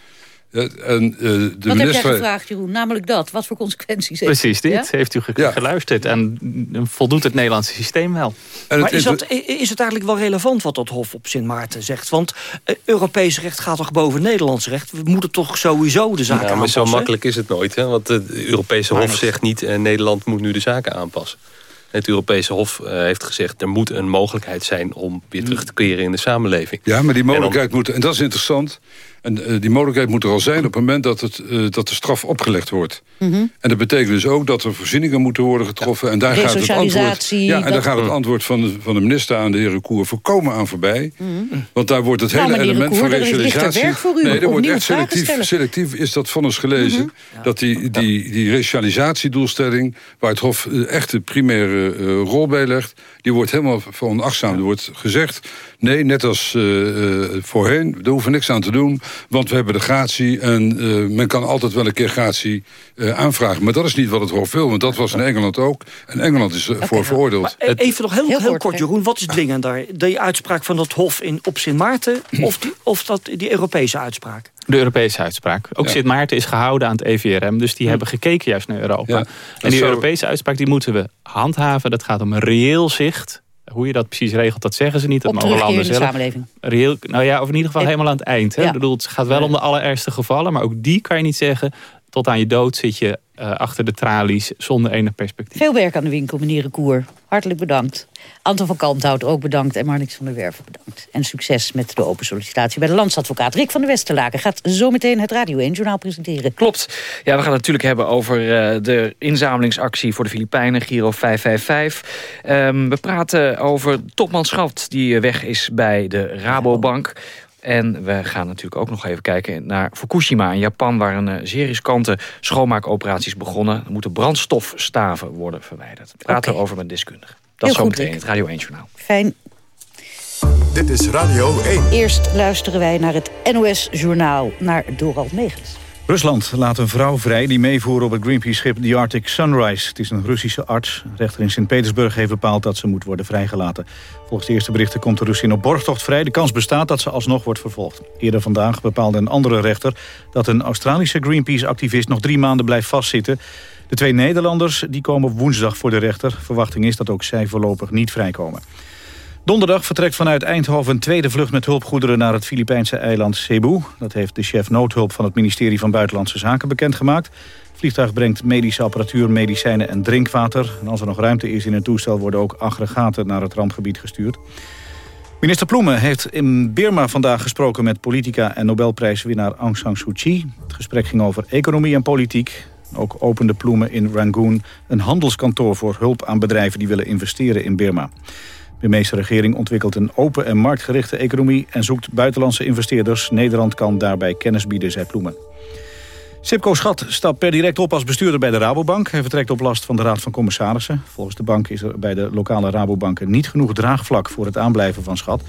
Ja, en, eh, de Wat heb minister... jij gevraagd, Jeroen? Namelijk dat. Wat voor consequenties heeft Precies dit. Ja? Heeft u ge- geluisterd. En voldoet het Nederlandse systeem wel. Maar is, dat, is het eigenlijk wel relevant wat dat Hof op Sint Maarten zegt? Want Europees recht gaat toch boven Nederlands recht? We moeten toch sowieso de zaken Ja, maar zo aanpassen? makkelijk is het nooit. Hè? Want het Europese Hof zegt niet... en Nederland moet nu de zaken aanpassen. Het Europese Hof eh, heeft gezegd... er moet een mogelijkheid zijn om weer terug te keren in de samenleving. Ja, maar die mogelijkheid moet... En dat is interessant. En eh, die mogelijkheid moet er al zijn op het moment dat, het, eh, dat de straf opgelegd wordt. Mhm. En dat betekent dus ook dat er voorzieningen moeten worden getroffen. En daar gaat het antwoord, ja, en daar gaat het antwoord van de, van de minister aan de heer Recour voorkomen aan voorbij. Want daar wordt het Nou, hele element van u nee, er wordt echt selectief, selectief is dat vonnis gelezen. Dat die, die, die resocialisatiedoelstelling, waar het Hof eh, echt de primaire eh, rol bij legt... die wordt helemaal veronachtzaamd. Er wordt gezegd, nee, net als eh, eh, voorheen, daar hoeven we niks aan te doen... want we hebben de gratie en eh, men kan altijd wel een keer gratie eh, aanvragen. Maar dat is niet wat het Hof wil, want dat was in Engeland ook. En Engeland is ervoor veroordeeld. E- Even nog heel, Heel heel, kort, Jeroen. Wat is dwingender? Die uitspraak van dat Hof in, op Sint Maarten... of, die, of dat, die Europese uitspraak? De Europese uitspraak. Ook Sint Maarten is gehouden aan het EVRM. Dus die hebben gekeken juist naar Europa. Ja, en die zou- Europese uitspraak die moeten we handhaven. Dat gaat om een reëel zicht. Hoe je dat precies regelt, dat zeggen ze niet. Dat Op mogen landen de zelf. samenleving. Reëel, nou ja, of in ieder geval helemaal aan het eind. Hè? Ja. Ik bedoel, het gaat wel om de allerergste gevallen. Maar ook die kan je niet zeggen. Tot aan je dood zit je eh, achter de tralies zonder enig perspectief. Veel werk aan de winkel, meneer Recour. Hartelijk bedankt. Anton van Kalmthout ook bedankt en Marnix van der Werven bedankt. En succes met de open sollicitatie bij de landsadvocaat. Rick van der Westerlaken gaat zometeen het Radio 1-journaal presenteren. Klopt. Ja, we gaan het natuurlijk hebben over eh, de inzamelingsactie voor de Filipijnen, Giro 555. Ehm, we praten over Topman Schat, die eh, weg is bij de Rabobank. En we gaan natuurlijk ook nog even kijken naar Fukushima in Japan... waar een eh, zeer riskante schoonmaakoperatie is begonnen. Er moeten brandstofstaven worden verwijderd. Praten Oké. over met deskundigen. Dat zometeen in Rick. het Radio 1-journaal. Fijn. Dit is Radio 1. Eerst luisteren wij naar het NOS-journaal, naar Dorald Megens. Rusland laat een vrouw vrij die meevoert op het Greenpeace-schip The Arctic Sunrise. Het is een Russische arts. Rechter in Sint-Petersburg heeft bepaald dat ze moet worden vrijgelaten. Volgens de eerste berichten komt de Russin op borgtocht vrij. De kans bestaat dat ze alsnog wordt vervolgd. Eerder vandaag bepaalde een andere rechter dat een Australische Greenpeace-activist nog drie maanden blijft vastzitten. De twee Nederlanders die komen woensdag voor de rechter. Verwachting is dat ook zij voorlopig niet vrijkomen. Donderdag vertrekt vanuit Eindhoven een tweede vlucht met hulpgoederen naar het Filipijnse eiland Cebu. Dat heeft de chef noodhulp van het ministerie van Buitenlandse Zaken bekendgemaakt. Het vliegtuig brengt medische apparatuur, medicijnen en drinkwater. En als er nog ruimte is in het toestel worden ook aggregaten naar het rampgebied gestuurd. Minister Ploemen heeft in Birma vandaag gesproken met politica en Nobelprijswinnaar Aung San Suu Kyi. Het gesprek ging over economie en politiek. Ook opende Ploemen in Rangoon een handelskantoor voor hulp aan bedrijven die willen investeren in Birma. De meeste regering ontwikkelt een open en marktgerichte economie... en zoekt buitenlandse investeerders. Nederland kan daarbij kennis bieden, zei Ploemen. Sipco Schat stapt per direct op als bestuurder bij de Rabobank. Hij vertrekt op last van de Raad van Commissarissen. Volgens de bank is er bij de lokale Rabobanken niet genoeg draagvlak... voor het aanblijven van Schat.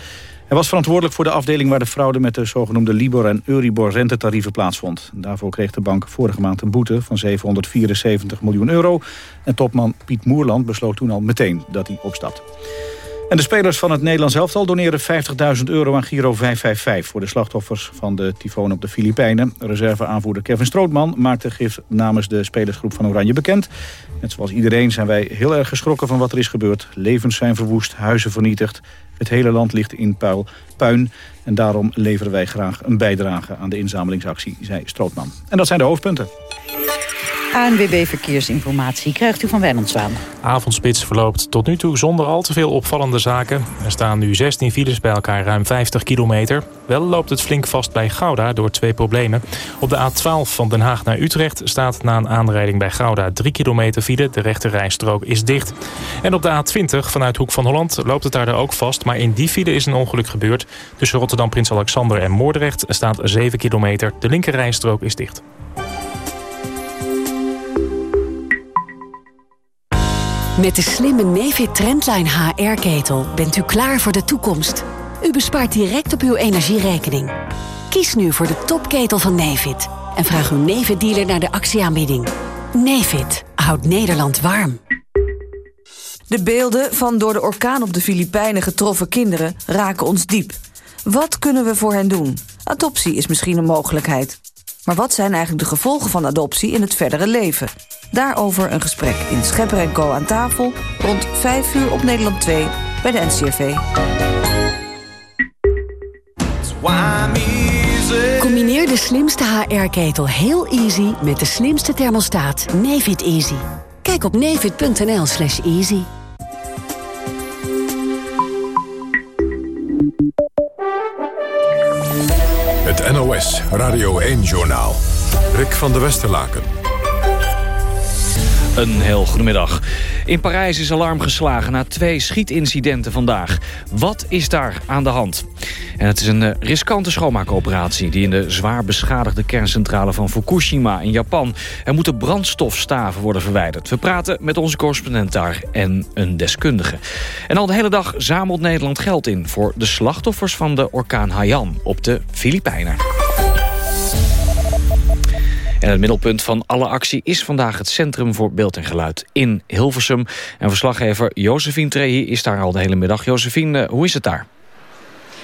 Hij was verantwoordelijk voor de afdeling waar de fraude... met de zogenoemde Libor- en Euribor-rentetarieven plaatsvond. Daarvoor kreeg de bank vorige maand een boete van 774 miljoen euro. En topman Piet Moerland besloot toen al meteen dat hij opstapt. En de spelers van het Nederlands elftal doneren 50.000 euro aan Giro 555... voor de slachtoffers van de tyfoon op de Filipijnen. Reserveaanvoerder Kevin Strootman maakte gif namens de spelersgroep van Oranje bekend. Net zoals iedereen zijn wij heel erg geschrokken van wat er is gebeurd. Levens zijn verwoest, huizen vernietigd. Het hele land ligt in puil, puin. En daarom leveren wij graag een bijdrage aan de inzamelingsactie, zei Strootman. En dat zijn de hoofdpunten. ANWB Verkeersinformatie krijgt u van Wijnandswaan. Avondspits verloopt tot nu toe zonder al te veel opvallende zaken. Er staan nu 16 files bij elkaar ruim 50 kilometer. Wel loopt het flink vast bij Gouda door twee problemen. Op de A12 van Den Haag naar Utrecht staat na een aanrijding bij Gouda 3 kilometer file. De rechte rijstrook is dicht. En op de A20 vanuit Hoek van Holland loopt het daar ook vast. Maar in die file is een ongeluk gebeurd. Tussen Rotterdam Prins Alexander en Moordrecht staat 7 kilometer. De linker rijstrook is dicht. Met de slimme Nefit Trendline HR-ketel bent u klaar voor de toekomst. U bespaart direct op uw energierekening. Kies nu voor de topketel van Nefit en vraag uw Nefit-dealer naar de actieaanbieding. Nefit houdt Nederland warm. De beelden van door de orkaan op de Filipijnen getroffen kinderen raken ons diep. Wat kunnen we voor hen doen? Adoptie is misschien een mogelijkheid. Maar wat zijn eigenlijk de gevolgen van adoptie in het verdere leven? Daarover een gesprek in Schepper en Co aan tafel... rond 5 uur op Nederland 2 bij de NCRV. Combineer de slimste HR-ketel heel easy met de slimste thermostaat Nefit Easy. Kijk op nefit.nl slash easy. Het NOS Radio 1-journaal. Rick van der Westerlaken. Een heel goedemiddag. In Parijs is alarm geslagen na twee schietincidenten vandaag. Wat is daar aan de hand? En het is een eh, riskante schoonmaakoperatie... die in de zwaar beschadigde kerncentrale van Fukushima in Japan... er moeten brandstofstaven worden verwijderd. We praten met onze correspondent daar en een deskundige. En al de hele dag zamelt Nederland geld in... voor de slachtoffers van de orkaan Haiyan op de Filipijnen. En het middelpunt van alle actie is vandaag het Centrum voor Beeld en Geluid in Hilversum. En verslaggever Josephine Trehi is daar al de hele middag. Josephine, hoe is het daar?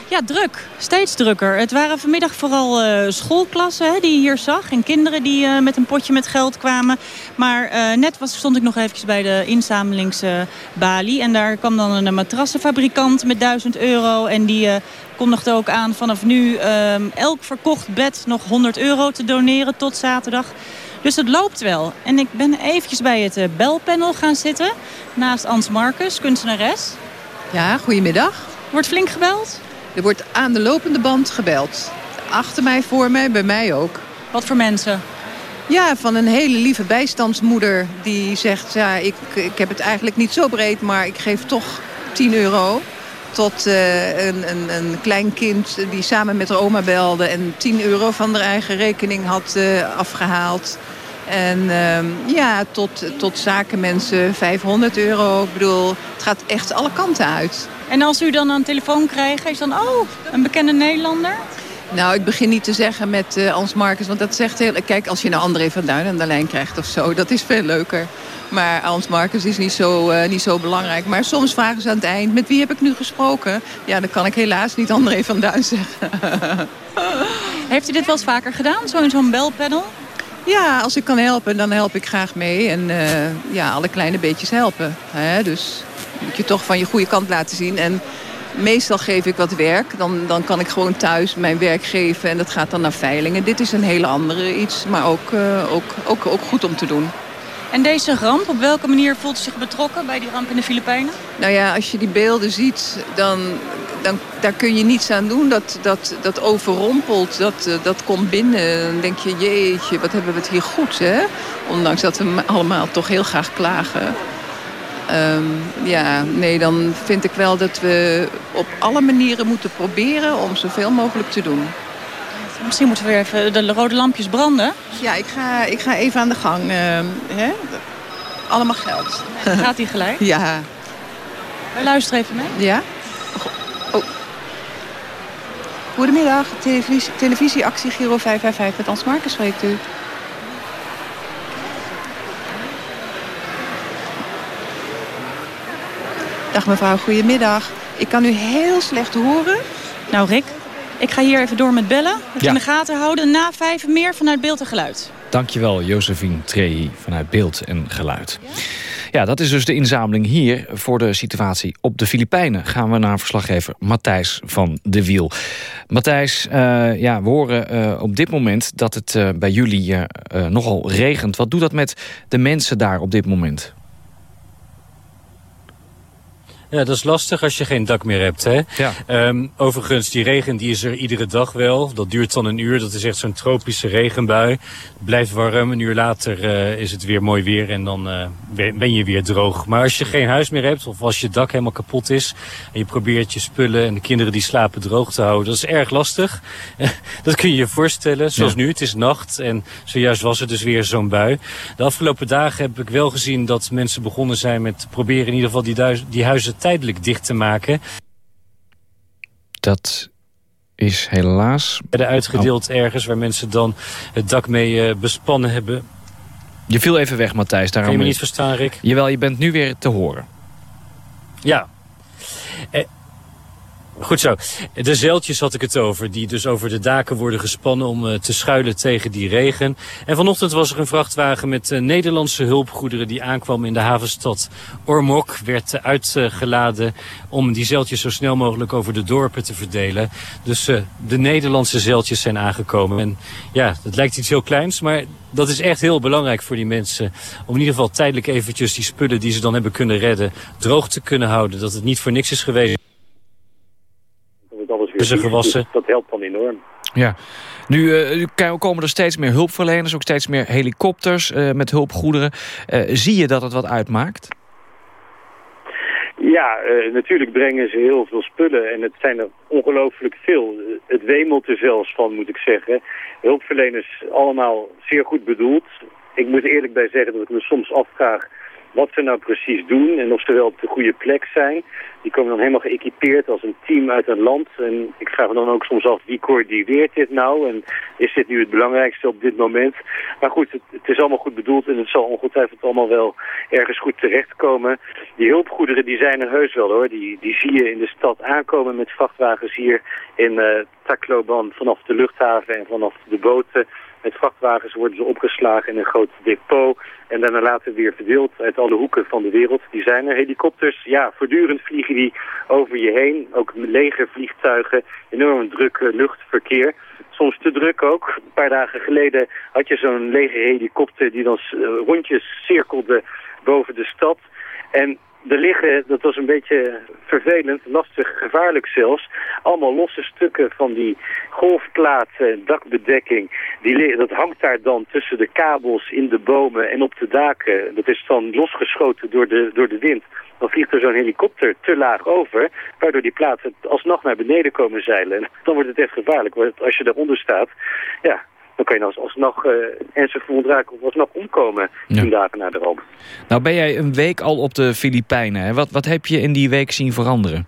Ja, druk. Steeds drukker. Het waren vanmiddag vooral uh, schoolklassen hè, die je hier zag. En kinderen die uh, met een potje met geld kwamen. Maar uh, net was, stond ik nog eventjes bij de inzamelingsbalie. en daar kwam dan een matrassenfabrikant met 1000 euro. En die kondigde ook aan vanaf nu elk verkocht bed nog 100 euro te doneren tot zaterdag. Dus het loopt wel. En ik ben eventjes bij het belpanel gaan zitten. Naast Ans Marcus, kunstenares. Ja, goedemiddag. Wordt flink gebeld? Er wordt aan de lopende band gebeld. Achter mij, voor mij, bij mij ook. Wat voor mensen? Ja, van een hele lieve bijstandsmoeder die zegt... ja, ik, ik heb het eigenlijk niet zo breed, maar ik geef toch 10 euro. Tot uh, een, een, een klein kind die samen met haar oma belde... en 10 euro van haar eigen rekening had uh, afgehaald. En uh, ja, tot, tot zakenmensen 500 euro. Ik bedoel, het gaat echt alle kanten uit. En als u dan een telefoon krijgt, is dan, oh, een bekende Nederlander? Nou, ik begin niet te zeggen met uh, Ans Marcus, want dat zegt heel... Kijk, als je een André van Duin aan de lijn krijgt of zo, dat is veel leuker. Maar Marcus is niet zo, uh, niet zo belangrijk. Maar soms vragen ze aan het eind, met wie heb ik nu gesproken? Ja, dan kan ik helaas niet André van Duin zeggen. Heeft u dit wel eens vaker gedaan, zo in zo'n belpanel? Ja, als ik kan helpen, dan help ik graag mee. En uh, ja, alle kleine beetjes helpen. Hè? Dus moet je toch van je goede kant laten zien. En meestal geef ik wat werk. Dan, dan kan ik gewoon thuis mijn werk geven en dat gaat dan naar veilingen. Dit is een hele andere iets, maar ook, uh, ook, ook, ook goed om te doen. En deze ramp, op welke manier voelt u zich betrokken bij die ramp in de Filipijnen? Nou ja, als je die beelden ziet, dan, dan daar kun je niets aan doen. Dat, dat, dat overrompelt, dat, dat komt binnen. Dan denk je, jeetje, wat hebben we het hier goed, hè? Ondanks dat we allemaal toch heel graag klagen. Um, ja, nee, dan vind ik wel dat we op alle manieren moeten proberen om zoveel mogelijk te doen. Misschien moeten we weer even de rode lampjes branden. Ja, ik ga, ik ga even aan de gang. Uh, hè? Allemaal geld. Gaat die gelijk? Ja. We luisteren even mee. Ja? Oh. Goedemiddag, televisie, televisieactie Giro 555 met Ans Marken spreekt u. Dag mevrouw, goedemiddag. Ik kan u heel slecht horen. Nou Rick, ik ga hier even door met bellen. Ja. in de gaten houden. Na vijf meer vanuit beeld en geluid. Dankjewel, Josephine Trehi vanuit beeld en geluid. Ja, dat is dus de inzameling hier voor de situatie op de Filipijnen. Gaan we naar verslaggever Matthijs van de Wiel. Matthijs, uh, ja, we horen uh, op dit moment dat het uh, bij jullie nogal regent. Wat doet dat met de mensen daar op dit moment? Ja, dat is lastig als je geen dak meer hebt. Hè? Ja. Um, overigens, die regen die is er iedere dag wel. Dat duurt dan een uur. Dat is echt zo'n tropische regenbui. Het blijft warm. Een uur later uh, is het weer mooi weer en dan uh, ben je weer droog. Maar als je geen huis meer hebt of als je dak helemaal kapot is... en je probeert je spullen en de kinderen die slapen droog te houden... dat is erg lastig. dat kun je je voorstellen. Zoals ja. nu, het is nacht en zojuist was er dus weer zo'n bui. De afgelopen dagen heb ik wel gezien dat mensen begonnen zijn met proberen... in ieder geval die, die huizen tijdelijk dicht te maken. Dat is helaas... Werden uitgedeeld ergens waar mensen dan het dak mee uh, bespannen hebben. Je viel even weg, Matthijs. Kan je me niet verstaan, Rick? Jawel, je bent nu weer te horen. Ja. Eh, Goed zo. De zeiltjes had ik het over, die dus over de daken worden gespannen om uh, te schuilen tegen die regen. En vanochtend was er een vrachtwagen met uh, Nederlandse hulpgoederen die aankwam in de havenstad Ormok. Werd uh, uitgeladen om die zeiltjes zo snel mogelijk over de dorpen te verdelen. Dus de Nederlandse zeiltjes zijn aangekomen. En ja, dat lijkt iets heel kleins, maar dat is echt heel belangrijk voor die mensen. Om in ieder geval tijdelijk eventjes die spullen die ze dan hebben kunnen redden droog te kunnen houden. Dat het niet voor niks is geweest weer gewassen. Dus dat helpt dan enorm. Ja. Nu uh, komen er steeds meer hulpverleners, ook steeds meer helikopters uh, met hulpgoederen. Uh, zie je dat het wat uitmaakt? Ja, natuurlijk brengen ze heel veel spullen en het zijn er ongelooflijk veel. Het wemelt er zelfs van, moet ik zeggen. Hulpverleners allemaal zeer goed bedoeld. Ik moet eerlijk bij zeggen dat ik me soms afvraag wat ze nou precies doen en of ze wel op de goede plek zijn. Die komen dan helemaal geëquipeerd als een team uit een land. En ik vraag me dan ook soms af, wie coördineert dit nou? En is dit nu het belangrijkste op dit moment? Maar goed, het, is allemaal goed bedoeld en het zal ongetwijfeld allemaal wel ergens goed terechtkomen. Die hulpgoederen die zijn er heus wel hoor. Die, die zie je in de stad aankomen met vrachtwagens hier in uh, Tacloban vanaf de luchthaven en vanaf de boten. Met vrachtwagens worden ze opgeslagen in een groot depot en daarna later weer verdeeld uit alle hoeken van de wereld. Die zijn er. Helikopters, ja, voortdurend vliegen die over je heen. Ook legervliegtuigen, enorm druk luchtverkeer. Soms te druk ook. Een paar dagen geleden had je zo'n legerhelikopter die dan rondjes cirkelde boven de stad. En er liggen, dat was een beetje vervelend, lastig, gevaarlijk zelfs, allemaal losse stukken van die golfplaten, dakbedekking. Die, dat hangt daar dan tussen de kabels in de bomen en op de daken. Dat is dan losgeschoten door de, door de wind. Dan vliegt er zo'n helikopter te laag over, waardoor die platen alsnog naar beneden komen zeilen. En dan wordt het echt gevaarlijk, want als je daaronder staat, ja, dan kan je als, alsnog uh, ernstig verwond raken of alsnog omkomen ja. tien dagen na de ramp. Nou ben jij een week al op de Filipijnen. Hè? Wat, wat heb je in die week zien veranderen?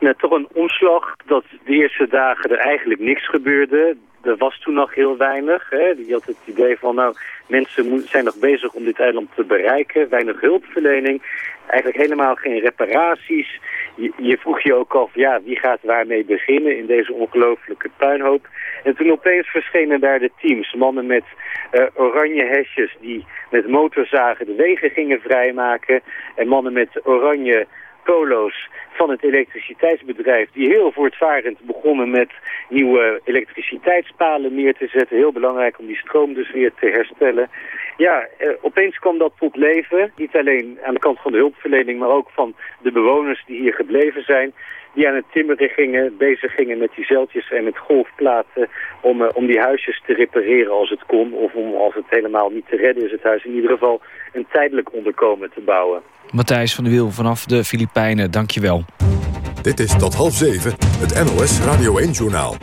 Nou, toch een omslag dat de eerste dagen er eigenlijk niks gebeurde. Er was toen nog heel weinig. Hè. Je had het idee van, nou, mensen zijn nog bezig om dit eiland te bereiken. Weinig hulpverlening. Eigenlijk helemaal geen reparaties. Je, je vroeg je ook af, ja, wie gaat waarmee beginnen in deze ongelooflijke puinhoop. En toen opeens verschenen daar de teams. Mannen met uh, oranje hesjes die met motorzagen de wegen gingen vrijmaken. En mannen met oranje polo's van het elektriciteitsbedrijf... die heel voortvarend begonnen met nieuwe elektriciteitspalen neer te zetten. Heel belangrijk om die stroom dus weer te herstellen. Ja, eh, opeens kwam dat tot leven. Niet alleen aan de kant van de hulpverlening, maar ook van de bewoners die hier gebleven zijn die aan het timmeren gingen, bezig gingen met die zeiltjes en met golfplaten om, uh, om die huisjes te repareren als het kon. Of om als het helemaal niet te redden is het huis in ieder geval een tijdelijk onderkomen te bouwen. Matthijs van de Wiel vanaf de Filipijnen, dankjewel. Dit is tot half zeven, het NOS Radio 1-journaal.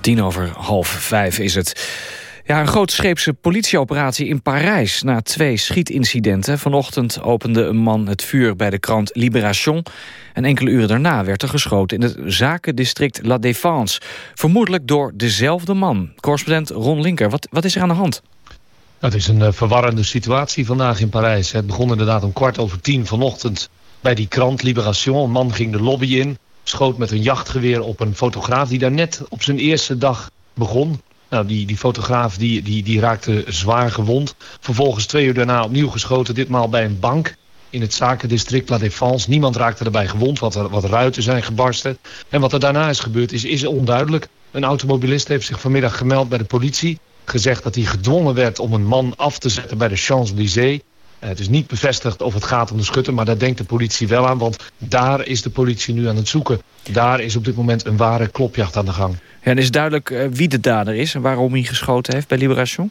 Tien over half vijf is het. Ja, een grootscheepse politieoperatie in Parijs na twee schietincidenten. Vanochtend opende een man het vuur bij de krant Libération. En enkele uren daarna werd er geschoten in het zakendistrict La Défense. Vermoedelijk door dezelfde man. Correspondent Ron Linker, wat, wat is er aan de hand? Het is een uh, verwarrende situatie vandaag in Parijs. Het begon inderdaad om kwart over tien vanochtend bij die krant Libération. Een man ging de lobby in, schoot met een jachtgeweer op een fotograaf... die daar net op zijn eerste dag begon. Nou, die, die fotograaf die, die, die raakte zwaar gewond. Vervolgens twee uur daarna opnieuw geschoten, ditmaal bij een bank in het zakendistrict La Défense. Niemand raakte erbij gewond, wat, er, wat ruiten zijn gebarsten. En wat er daarna is gebeurd is, is onduidelijk. Een automobilist heeft zich vanmiddag gemeld bij de politie. Gezegd dat hij gedwongen werd om een man af te zetten bij de Champs-Élysées. Eh, het is niet bevestigd of het gaat om de schutter, maar daar denkt de politie wel aan. Want daar is de politie nu aan het zoeken. Daar is op dit moment een ware klopjacht aan de gang. Ja, en is duidelijk uh, wie de dader is en waarom hij geschoten heeft bij Liberation?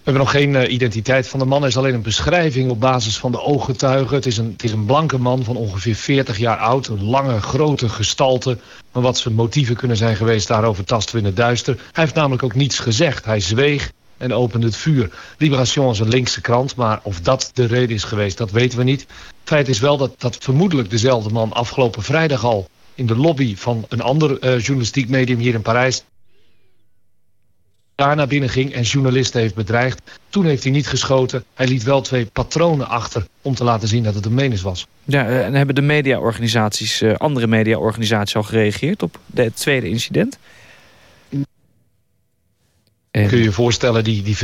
We hebben nog geen uh, identiteit van de man. Er is alleen een beschrijving op basis van de ooggetuigen. Het is, een, het is een blanke man van ongeveer 40 jaar oud. Een lange, grote gestalte. Maar wat zijn motieven kunnen zijn geweest, daarover tasten we in het duister. Hij heeft namelijk ook niets gezegd. Hij zweeg en opende het vuur. Liberation is een linkse krant, maar of dat de reden is geweest, dat weten we niet. Feit is wel dat, dat vermoedelijk dezelfde man afgelopen vrijdag al in de lobby van een ander uh, journalistiek medium hier in Parijs daar naar binnen ging en journalisten heeft bedreigd. Toen heeft hij niet geschoten. Hij liet wel twee patronen achter om te laten zien dat het een menis was. Ja, eh, en hebben de mediaorganisaties, uh, andere mediaorganisaties al gereageerd op het tweede incident? Kun je je voorstellen, die, die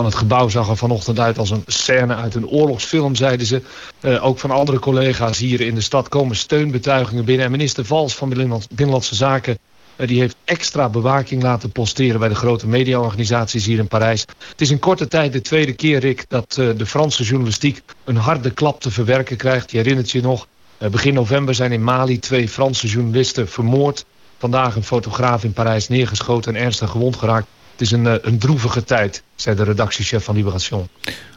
van het gebouw zag er vanochtend uit als een scène uit een oorlogsfilm, zeiden ze. Uh, ook van andere collega's hier in de stad komen steunbetuigingen binnen. En minister Vals van Binnenlandse Zaken uh, die heeft extra bewaking laten posteren bij de grote mediaorganisaties hier in Parijs. Het is in korte tijd de tweede keer, Rick, dat uh, de Franse journalistiek een harde klap te verwerken krijgt. Je herinnert je nog, begin november zijn in Mali twee Franse journalisten vermoord. Vandaag een fotograaf in Parijs neergeschoten en ernstig gewond geraakt. Het is een, eh, een droevige tijd, zei de redactiechef van Liberation.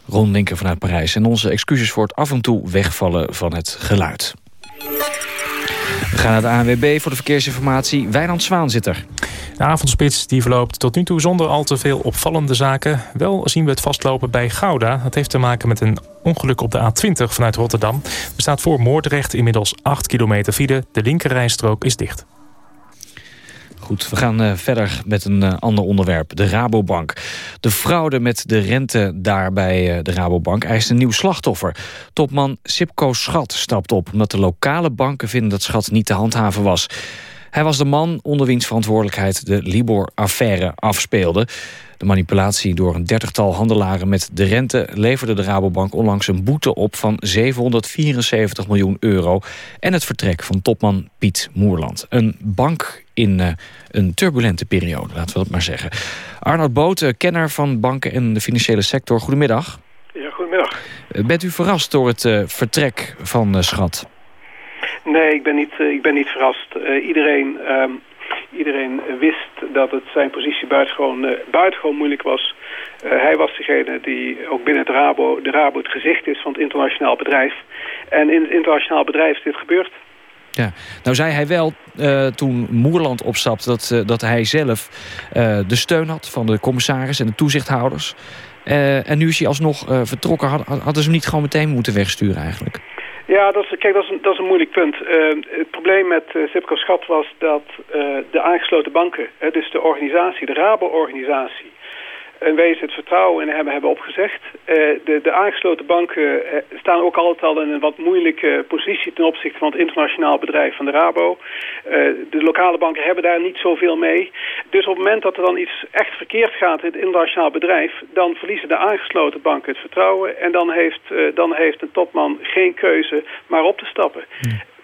Ron Linker vanuit Parijs. En onze excuses voor het af en toe wegvallen van het geluid. We gaan naar de ANWB voor de verkeersinformatie. Wijnand Zwaan zit er. De avondspits die verloopt tot nu toe zonder al te veel opvallende zaken. Wel zien we het vastlopen bij Gouda. Dat heeft te maken met een ongeluk op de A20 vanuit Rotterdam. Er staat voor Moordrecht inmiddels 8 kilometer file. De linkerrijstrook is dicht. Goed, we gaan uh, verder met een uh, ander onderwerp. De Rabobank. De fraude met de rente daar bij uh, de Rabobank eist een nieuw slachtoffer. Topman Sipko Schat stapt op... omdat de lokale banken vinden dat Schat niet te handhaven was. Hij was de man onder wiens verantwoordelijkheid de Libor-affaire afspeelde. De manipulatie door een dertigtal handelaren met de rente... leverde de Rabobank onlangs een boete op van 774 miljoen euro... en het vertrek van topman Piet Moerland. Een bank in uh, een turbulente periode, laten we dat maar zeggen. Arnoud Boot, kenner van banken en de financiële sector. Goedemiddag. Ja, goedemiddag. Uh, bent u verrast door het uh, vertrek van Schat? Nee, ik ben niet, ik ben niet verrast. iedereen... Um Iedereen wist dat het zijn positie buitengewoon, buitengewoon moeilijk was. Uh, hij was degene die ook binnen het Rabo, de Rabo het gezicht is van het internationaal bedrijf. En in het internationaal bedrijf is dit gebeurd. Ja, nou zei hij wel uh, toen Moerland opstapte... dat, uh, dat hij zelf uh, de steun had van de commissaris en de toezichthouders. en nu is hij alsnog vertrokken. Had, hadden ze hem niet gewoon meteen moeten wegsturen eigenlijk? Ja, dat is, kijk, dat is een, dat is een moeilijk punt. het probleem met uh, Schat was dat de aangesloten banken... dus de organisatie, de Rabo-organisatie in wezen het vertrouwen in hem hebben opgezegd. Uh, de, de aangesloten banken uh, staan ook altijd al in een wat moeilijke positie ten opzichte van het internationaal bedrijf van de Rabo. Uh, de lokale banken hebben daar niet zoveel mee. Dus op het moment dat er dan iets echt verkeerd gaat in het internationaal bedrijf, dan verliezen de aangesloten banken het vertrouwen en dan heeft, dan heeft een topman geen keuze maar op te stappen.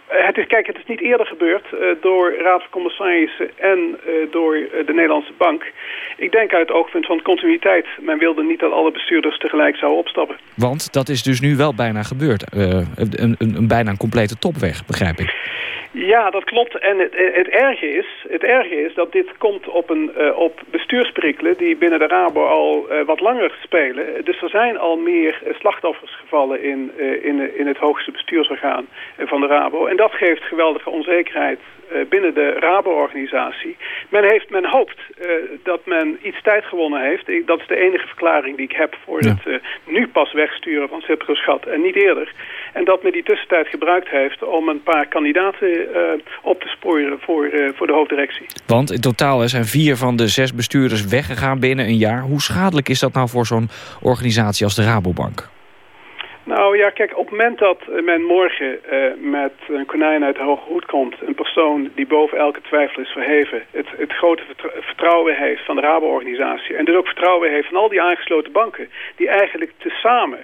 Eh, het is, kijk, het is niet eerder gebeurd uh, door Raad van Commissarissen en uh, door de Nederlandse Bank. Ik denk uit het oogpunt van continuïteit. Men wilde niet dat alle bestuurders tegelijk zouden opstappen. Want dat is dus nu wel bijna gebeurd. een, een, een, bijna een complete topweg, begrijp ik. Ja, dat klopt. En het, het, erge, is, het erge is dat dit komt op, een, uh, op bestuursprikkelen die binnen de Rabo al uh, wat langer spelen. Dus er zijn al meer slachtoffers gevallen in, uh, in, in het hoogste bestuursorgaan van de Rabo. En dat geeft geweldige onzekerheid binnen de Rabo-organisatie. Men, heeft, men hoopt dat men iets tijd gewonnen heeft. Ik, dat is de enige verklaring die ik heb voor ja. het nu pas wegsturen van Cyprus-gat en niet eerder. En dat men die tussentijd gebruikt heeft om een paar kandidaten op te sporen voor, uh, voor de hoofddirectie. Want in totaal zijn vier van de zes bestuurders weggegaan binnen een jaar. Hoe schadelijk is dat nou voor zo'n organisatie als de Rabobank? Nou ja, kijk, op het moment dat men morgen uh, met een konijn uit de hoge hoed komt... een persoon die boven elke twijfel is verheven... het, het grote vertrouwen heeft van de Rabo-organisatie... en dus ook vertrouwen heeft van al die aangesloten banken... die eigenlijk tezamen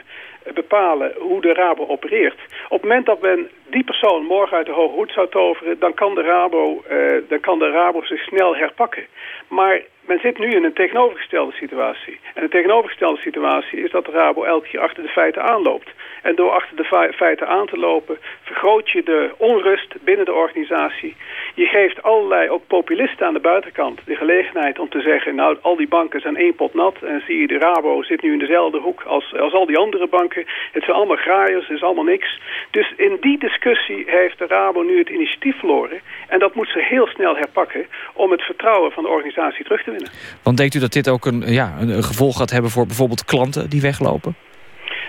bepalen hoe de Rabo opereert. Op het moment dat men die persoon morgen uit de hoge hoed zou toveren... dan kan de Rabo, uh, dan kan de Rabo zich snel herpakken. Maar men zit nu in een tegenovergestelde situatie. En de tegenovergestelde situatie is dat de Rabo elke keer achter de feiten aanloopt. En door achter de feiten aan te lopen vergroot je de onrust binnen de organisatie. Je geeft allerlei, ook populisten aan de buitenkant, de gelegenheid om te zeggen... nou, al die banken zijn één pot nat en zie je, de Rabo zit nu in dezelfde hoek als, als al die andere banken. Het zijn allemaal graaiers, het is allemaal niks. Dus in die discussie heeft de Rabo nu het initiatief verloren. En dat moet ze heel snel herpakken om het vertrouwen van de organisatie terug te winnen. Want denkt u dat dit ook een, ja, een gevolg gaat hebben voor bijvoorbeeld klanten die weglopen?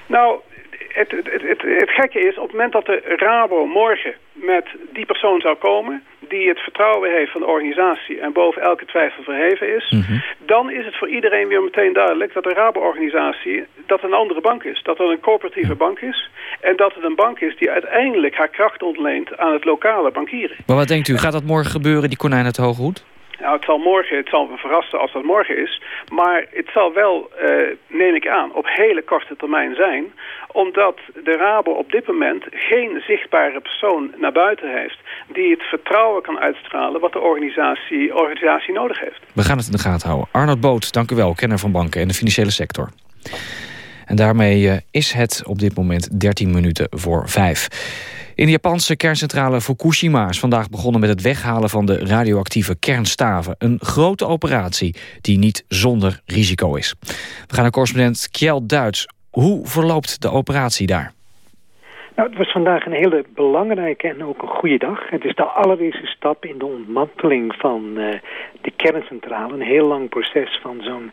Nou, het, het, het, het, gekke is, op het moment dat de Rabo morgen met die persoon zou komen... die het vertrouwen heeft van de organisatie en boven elke twijfel verheven is... Mhm. dan is het voor iedereen weer meteen duidelijk dat de Rabo-organisatie... dat een andere bank is, dat het een coöperatieve bank is... en dat het een bank is die uiteindelijk haar kracht ontleent aan het lokale bankieren. Maar wat denkt u, gaat dat morgen gebeuren, die konijn uit de hoge hoed? Nou, het zal morgen, het zal me verrassen als dat morgen is. Maar het zal wel, uh, neem ik aan, op hele korte termijn zijn. Omdat de Rabo op dit moment geen zichtbare persoon naar buiten heeft... die het vertrouwen kan uitstralen wat de organisatie, organisatie nodig heeft. We gaan het in de gaten houden. Arnold Boot, dank u wel, kenner van banken en de financiële sector. En daarmee uh, is het op dit moment 13 minuten voor 5. In de Japanse kerncentrale Fukushima is vandaag begonnen met het weghalen van de radioactieve kernstaven. Een grote operatie die niet zonder risico is. We gaan naar correspondent Kjell Duits. Hoe verloopt de operatie daar? Nou, het was vandaag een hele belangrijke en ook een goede dag. Het is de allereerste stap in de ontmanteling van uh, de kerncentrale. Een heel lang proces van zo'n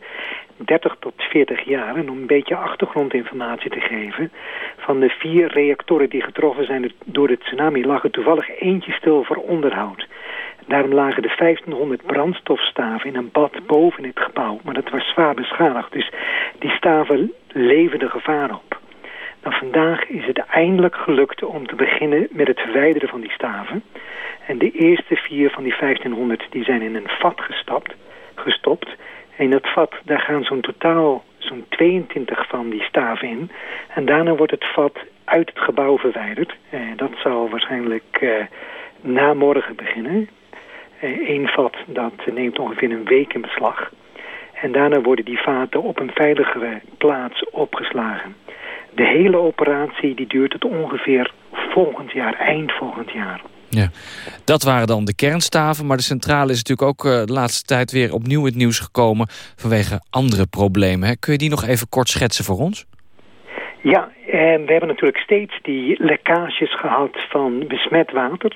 30 tot 40 jaar. En om een beetje achtergrondinformatie te geven... van de vier reactoren die getroffen zijn door de tsunami... lag er toevallig eentje stil voor onderhoud. Daarom lagen de 1500 brandstofstaven in een bad boven het gebouw. Maar dat was zwaar beschadigd. Dus die staven leverden gevaar op. Nou, vandaag is het eindelijk gelukt om te beginnen met het verwijderen van die staven. En de eerste vier van die 1500 die zijn in een vat gestapt, gestopt. En dat vat daar gaan zo'n totaal zo'n 22 van die staven in. En daarna wordt het vat uit het gebouw verwijderd. Eh, dat zal waarschijnlijk eh, na morgen beginnen. Eén eh, vat dat neemt ongeveer een week in beslag. En daarna worden die vaten op een veiligere plaats opgeslagen. De hele operatie die duurt tot ongeveer volgend jaar, eind volgend jaar. Ja, dat waren dan de kernstaven. Maar de centrale is natuurlijk ook uh, de laatste tijd weer opnieuw het nieuws gekomen... vanwege andere problemen. Kun je die nog even kort schetsen voor ons? Ja, en we hebben natuurlijk steeds die lekkages gehad van besmet water.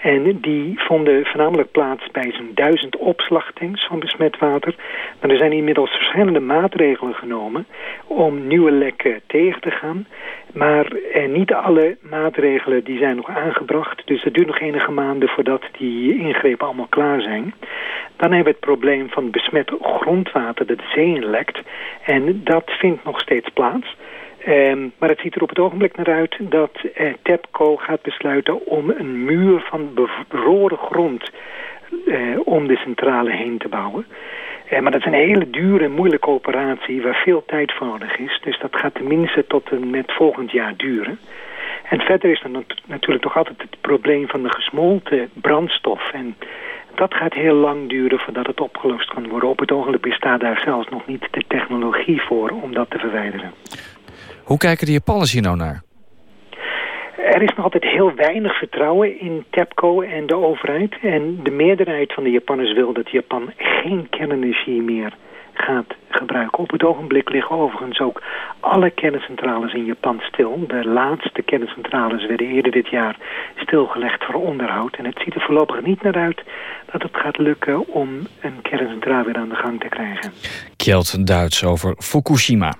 En die vonden voornamelijk plaats bij zo'n duizend opslagtanks van besmet water. Maar er zijn inmiddels verschillende maatregelen genomen om nieuwe lekken tegen te gaan. Maar eh, niet alle maatregelen die zijn nog aangebracht. Dus het duurt nog enige maanden voordat die ingrepen allemaal klaar zijn. Dan hebben we het probleem van besmet grondwater dat de zee inlekt. En dat vindt nog steeds plaats. Um, maar het ziet er op het ogenblik naar uit dat uh, TEPCO gaat besluiten om een muur van bevroren grond uh, om de centrale heen te bouwen. Uh, maar dat is een hele dure en moeilijke operatie waar veel tijd voor nodig is. Dus dat gaat tenminste tot en met volgend jaar duren. En verder is er nat natuurlijk toch altijd het probleem van de gesmolten brandstof. En dat gaat heel lang duren voordat het opgelost kan worden. Op het ogenblik bestaat daar zelfs nog niet de technologie voor om dat te verwijderen. Hoe kijken de Japanners hier nou naar? Er is nog altijd heel weinig vertrouwen in TEPCO en de overheid. En de meerderheid van de Japanners wil dat Japan geen kernenergie meer gaat gebruiken. Op het ogenblik liggen overigens ook alle kerncentrales in Japan stil. De laatste kerncentrales werden eerder dit jaar stilgelegd voor onderhoud. En het ziet er voorlopig niet naar uit dat het gaat lukken om een kerncentrale weer aan de gang te krijgen. Kjeld Duits over Fukushima.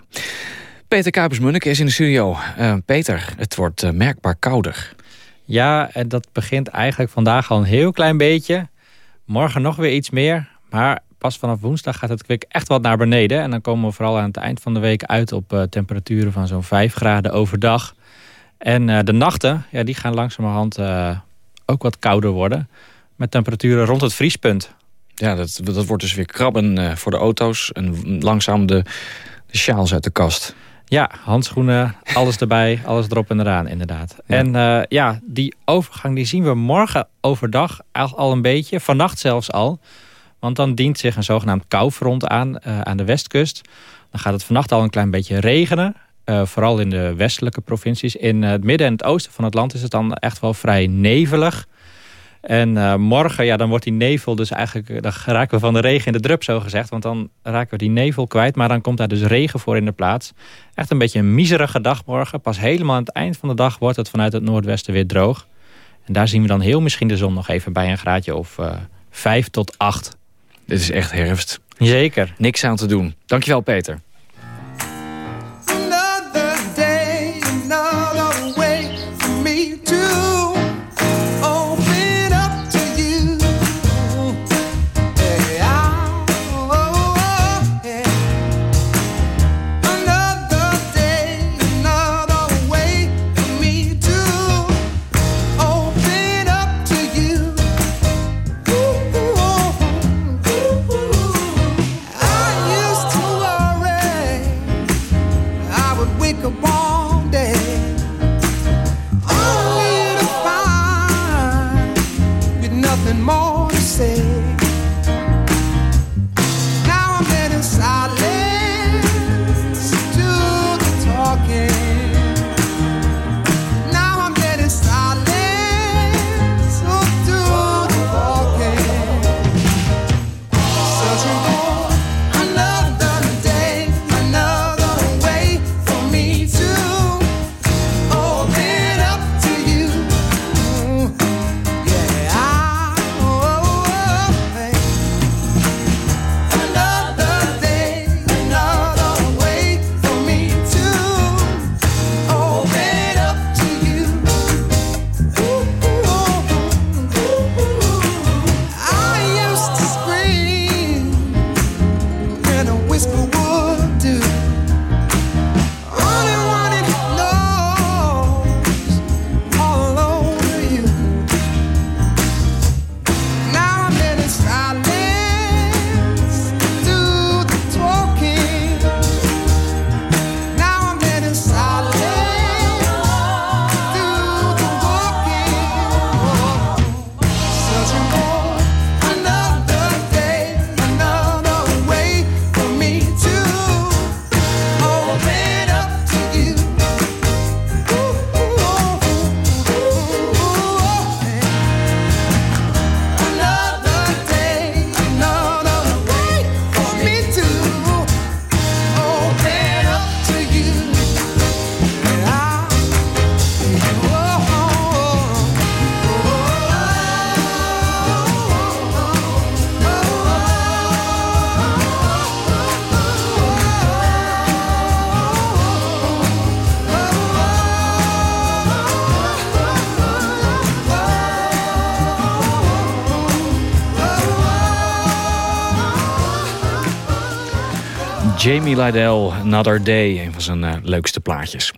Peter Kuipers-Munneke is in de studio. Uh, Peter, het wordt uh, merkbaar kouder. Ja, en dat begint eigenlijk vandaag al een heel klein beetje. Morgen nog weer iets meer. Maar pas vanaf woensdag gaat het kwik echt wat naar beneden. En dan komen we vooral aan het eind van de week uit op uh, temperaturen van zo'n 5 graden overdag. En de nachten, ja, die gaan langzamerhand ook wat kouder worden. Met temperaturen rond het vriespunt. Ja, dat, dat wordt dus weer krabben voor de auto's. En langzaam de, de sjaals uit de kast. Ja, handschoenen, alles erbij, alles erop en eraan inderdaad. En uh, ja, die overgang die zien we morgen overdag al een beetje. Vannacht zelfs al. Want dan dient zich een zogenaamd koufront aan, uh, aan de westkust. Dan gaat het vannacht al een klein beetje regenen. Uh, vooral in de westelijke provincies. In het midden en het oosten van het land is het dan echt wel vrij nevelig. En uh, morgen, ja, dan wordt die nevel dus eigenlijk... Eh, dan raken we van de regen in de drup, zo gezegd. Want dan raken we die nevel kwijt. Maar dan komt daar dus regen voor in de plaats. Echt een beetje een miserige dag morgen. Pas helemaal aan het eind van de dag wordt het vanuit het noordwesten weer droog. En daar zien we dan heel misschien de zon nog even bij een graadje of uh, 5 tot 8. Dit is echt herfst. Zeker. Niks aan te doen. Dankjewel, Peter. Jamie Lydell, Another Day, een van zijn uh, leukste plaatjes.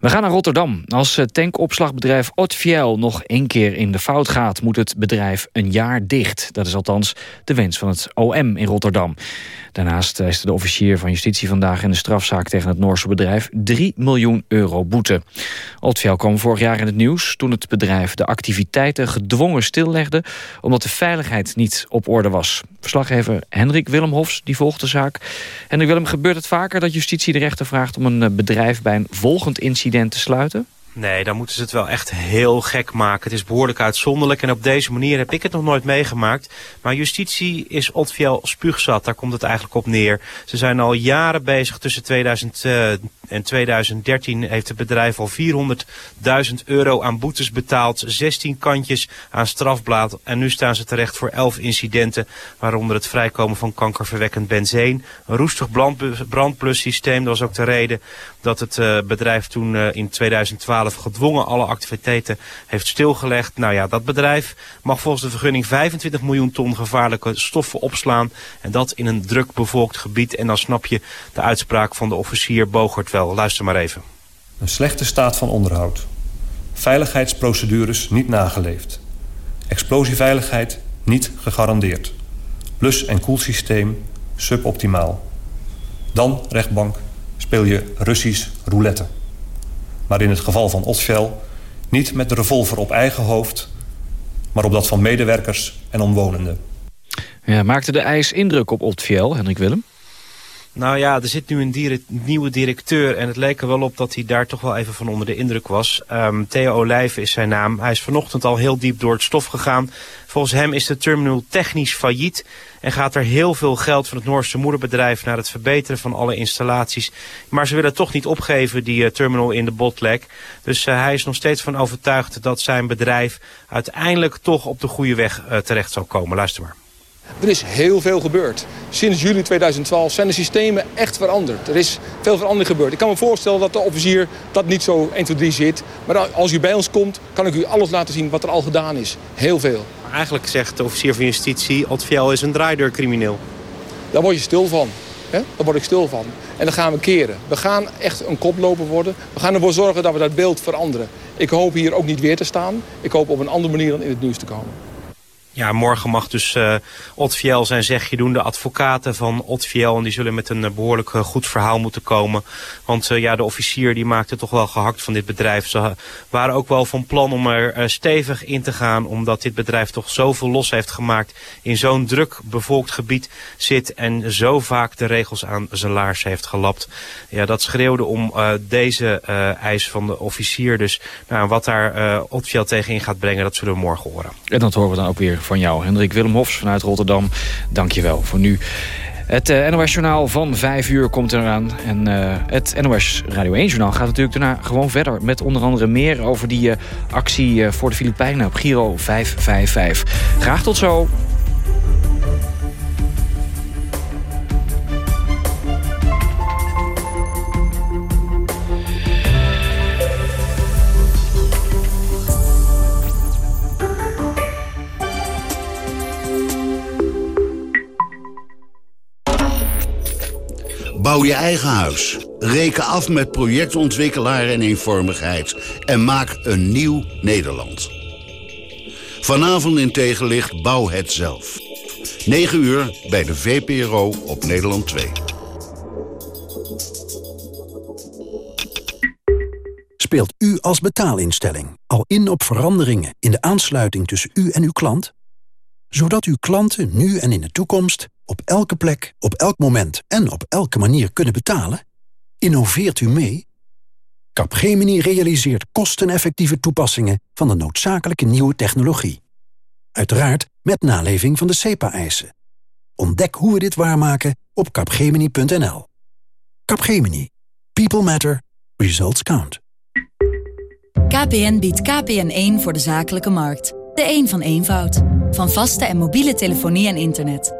We gaan naar Rotterdam. Als uh, tankopslagbedrijf Otfiel nog één keer in de fout gaat... moet het bedrijf een jaar dicht. Dat is althans de wens van het OM in Rotterdam. Daarnaast eiste de officier van justitie vandaag in de strafzaak tegen het Noorse bedrijf 3 miljoen euro boete. Otfiel kwam vorig jaar in het nieuws toen het bedrijf de activiteiten gedwongen stillegde omdat de veiligheid niet op orde was. Verslaggever Hendrik Willemhofs die volgt de zaak. Hendrik Willem, gebeurt het vaker dat justitie de rechter vraagt om een eh, bedrijf bij een volgend incident te sluiten? Nee, dan moeten ze het wel echt heel gek maken. Het is behoorlijk uitzonderlijk en op deze manier heb ik het nog nooit meegemaakt. Maar justitie is Otfiel spuugzat, daar komt het eigenlijk op neer. Ze zijn al jaren bezig tussen 2000 en 2013 heeft het bedrijf al 400.000 euro aan boetes betaald. 16 kantjes aan strafblad. En nu staan ze terecht voor 11 incidenten. Waaronder het vrijkomen van kankerverwekkend benzeen. Een roestig brandplussysteem. Dat was ook de reden dat het uh, bedrijf toen uh, in 2012 gedwongen alle activiteiten heeft stilgelegd. Nou ja, dat bedrijf mag volgens de vergunning 25 miljoen ton gevaarlijke stoffen opslaan. En dat in een druk bevolkt gebied. En dan snap je de uitspraak van de officier Bogert wel. Luister maar even. Een slechte staat van onderhoud. Veiligheidsprocedures niet nageleefd. Explosieveiligheid niet gegarandeerd. Plus- en koelsysteem suboptimaal. Dan, rechtbank, speel je Russisch roulette. Maar in het geval van Otvel niet met de revolver op eigen hoofd... maar op dat van medewerkers en omwonenden. Ja, maakte de eis indruk op Otvel, Hendrik Willem? Nou ja, er zit nu een nieuwe directeur en het leek er wel op dat hij daar toch wel even van onder de indruk was. Um, Theo Olijven is zijn naam. Hij is vanochtend al heel diep door het stof gegaan. Volgens hem is de terminal technisch failliet en gaat er heel veel geld van het Noorse moederbedrijf naar het verbeteren van alle installaties. Maar ze willen toch niet opgeven, die uh, terminal in de botlek. Dus uh, hij is nog steeds van overtuigd dat zijn bedrijf uiteindelijk toch op de goede weg uh, terecht zal komen. Luister maar. Er is heel veel gebeurd. Sinds juli 2012 zijn de systemen echt veranderd. Er is veel verandering gebeurd. Ik kan me voorstellen dat de officier dat niet zo 1, 2, 3 zit. Maar als u bij ons komt, kan ik u alles laten zien wat er al gedaan is. Heel veel. Maar eigenlijk zegt de officier van justitie... Otfiel is een draaideurcrimineel. Daar word je stil van. Hè? Daar word ik stil van. En dan gaan we keren. We gaan echt een koploper worden. We gaan ervoor zorgen dat we dat beeld veranderen. Ik hoop hier ook niet weer te staan. Ik hoop op een andere manier dan in het nieuws te komen. Ja, morgen mag dus Otfiel zijn zegje doen. De advocaten van Otfiel. En die zullen met een uh, behoorlijk uh, goed verhaal moeten komen. Want ja, de officier die maakte toch wel gehakt van dit bedrijf. Ze waren ook wel van plan om er stevig in te gaan. Omdat dit bedrijf toch zoveel los heeft gemaakt. In zo'n druk bevolkt gebied zit. En zo vaak de regels aan zijn laars heeft gelapt. Ja, dat schreeuwde om deze eis van de officier. Dus nou, wat daar Otfiel tegenin gaat brengen, dat zullen we morgen horen. En dat horen we dan ook weer van jou. Hendrik Willem Hofs vanuit Rotterdam, dank je wel voor nu. Het uh, NOS-journaal van 5 uur komt eraan. En uh, het NOS Radio 1-journaal gaat natuurlijk daarna gewoon verder... met onder andere meer over die uh, actie voor de Filipijnen op Giro 555. Graag tot zo. Bouw je eigen huis. Reken af met projectontwikkelaar en eenvormigheid. En maak een nieuw Nederland. Vanavond in tegenlicht Bouw het zelf. 9 uur bij de VPRO op Nederland 2. Speelt u als betaalinstelling al in op veranderingen in de aansluiting tussen u en uw klant? Zodat uw klanten nu en in de toekomst op elke plek, op elk moment en op elke manier kunnen betalen? Innoveert u mee? Capgemini realiseert kosteneffectieve toepassingen van de noodzakelijke nieuwe technologie. Uiteraard met naleving van de CEPA-eisen. Ontdek hoe we dit waarmaken op capgemini.nl. Capgemini. People matter. Results count. KPN biedt KPN1 voor de zakelijke markt. De een van eenvoud. Van vaste en mobiele telefonie en internet.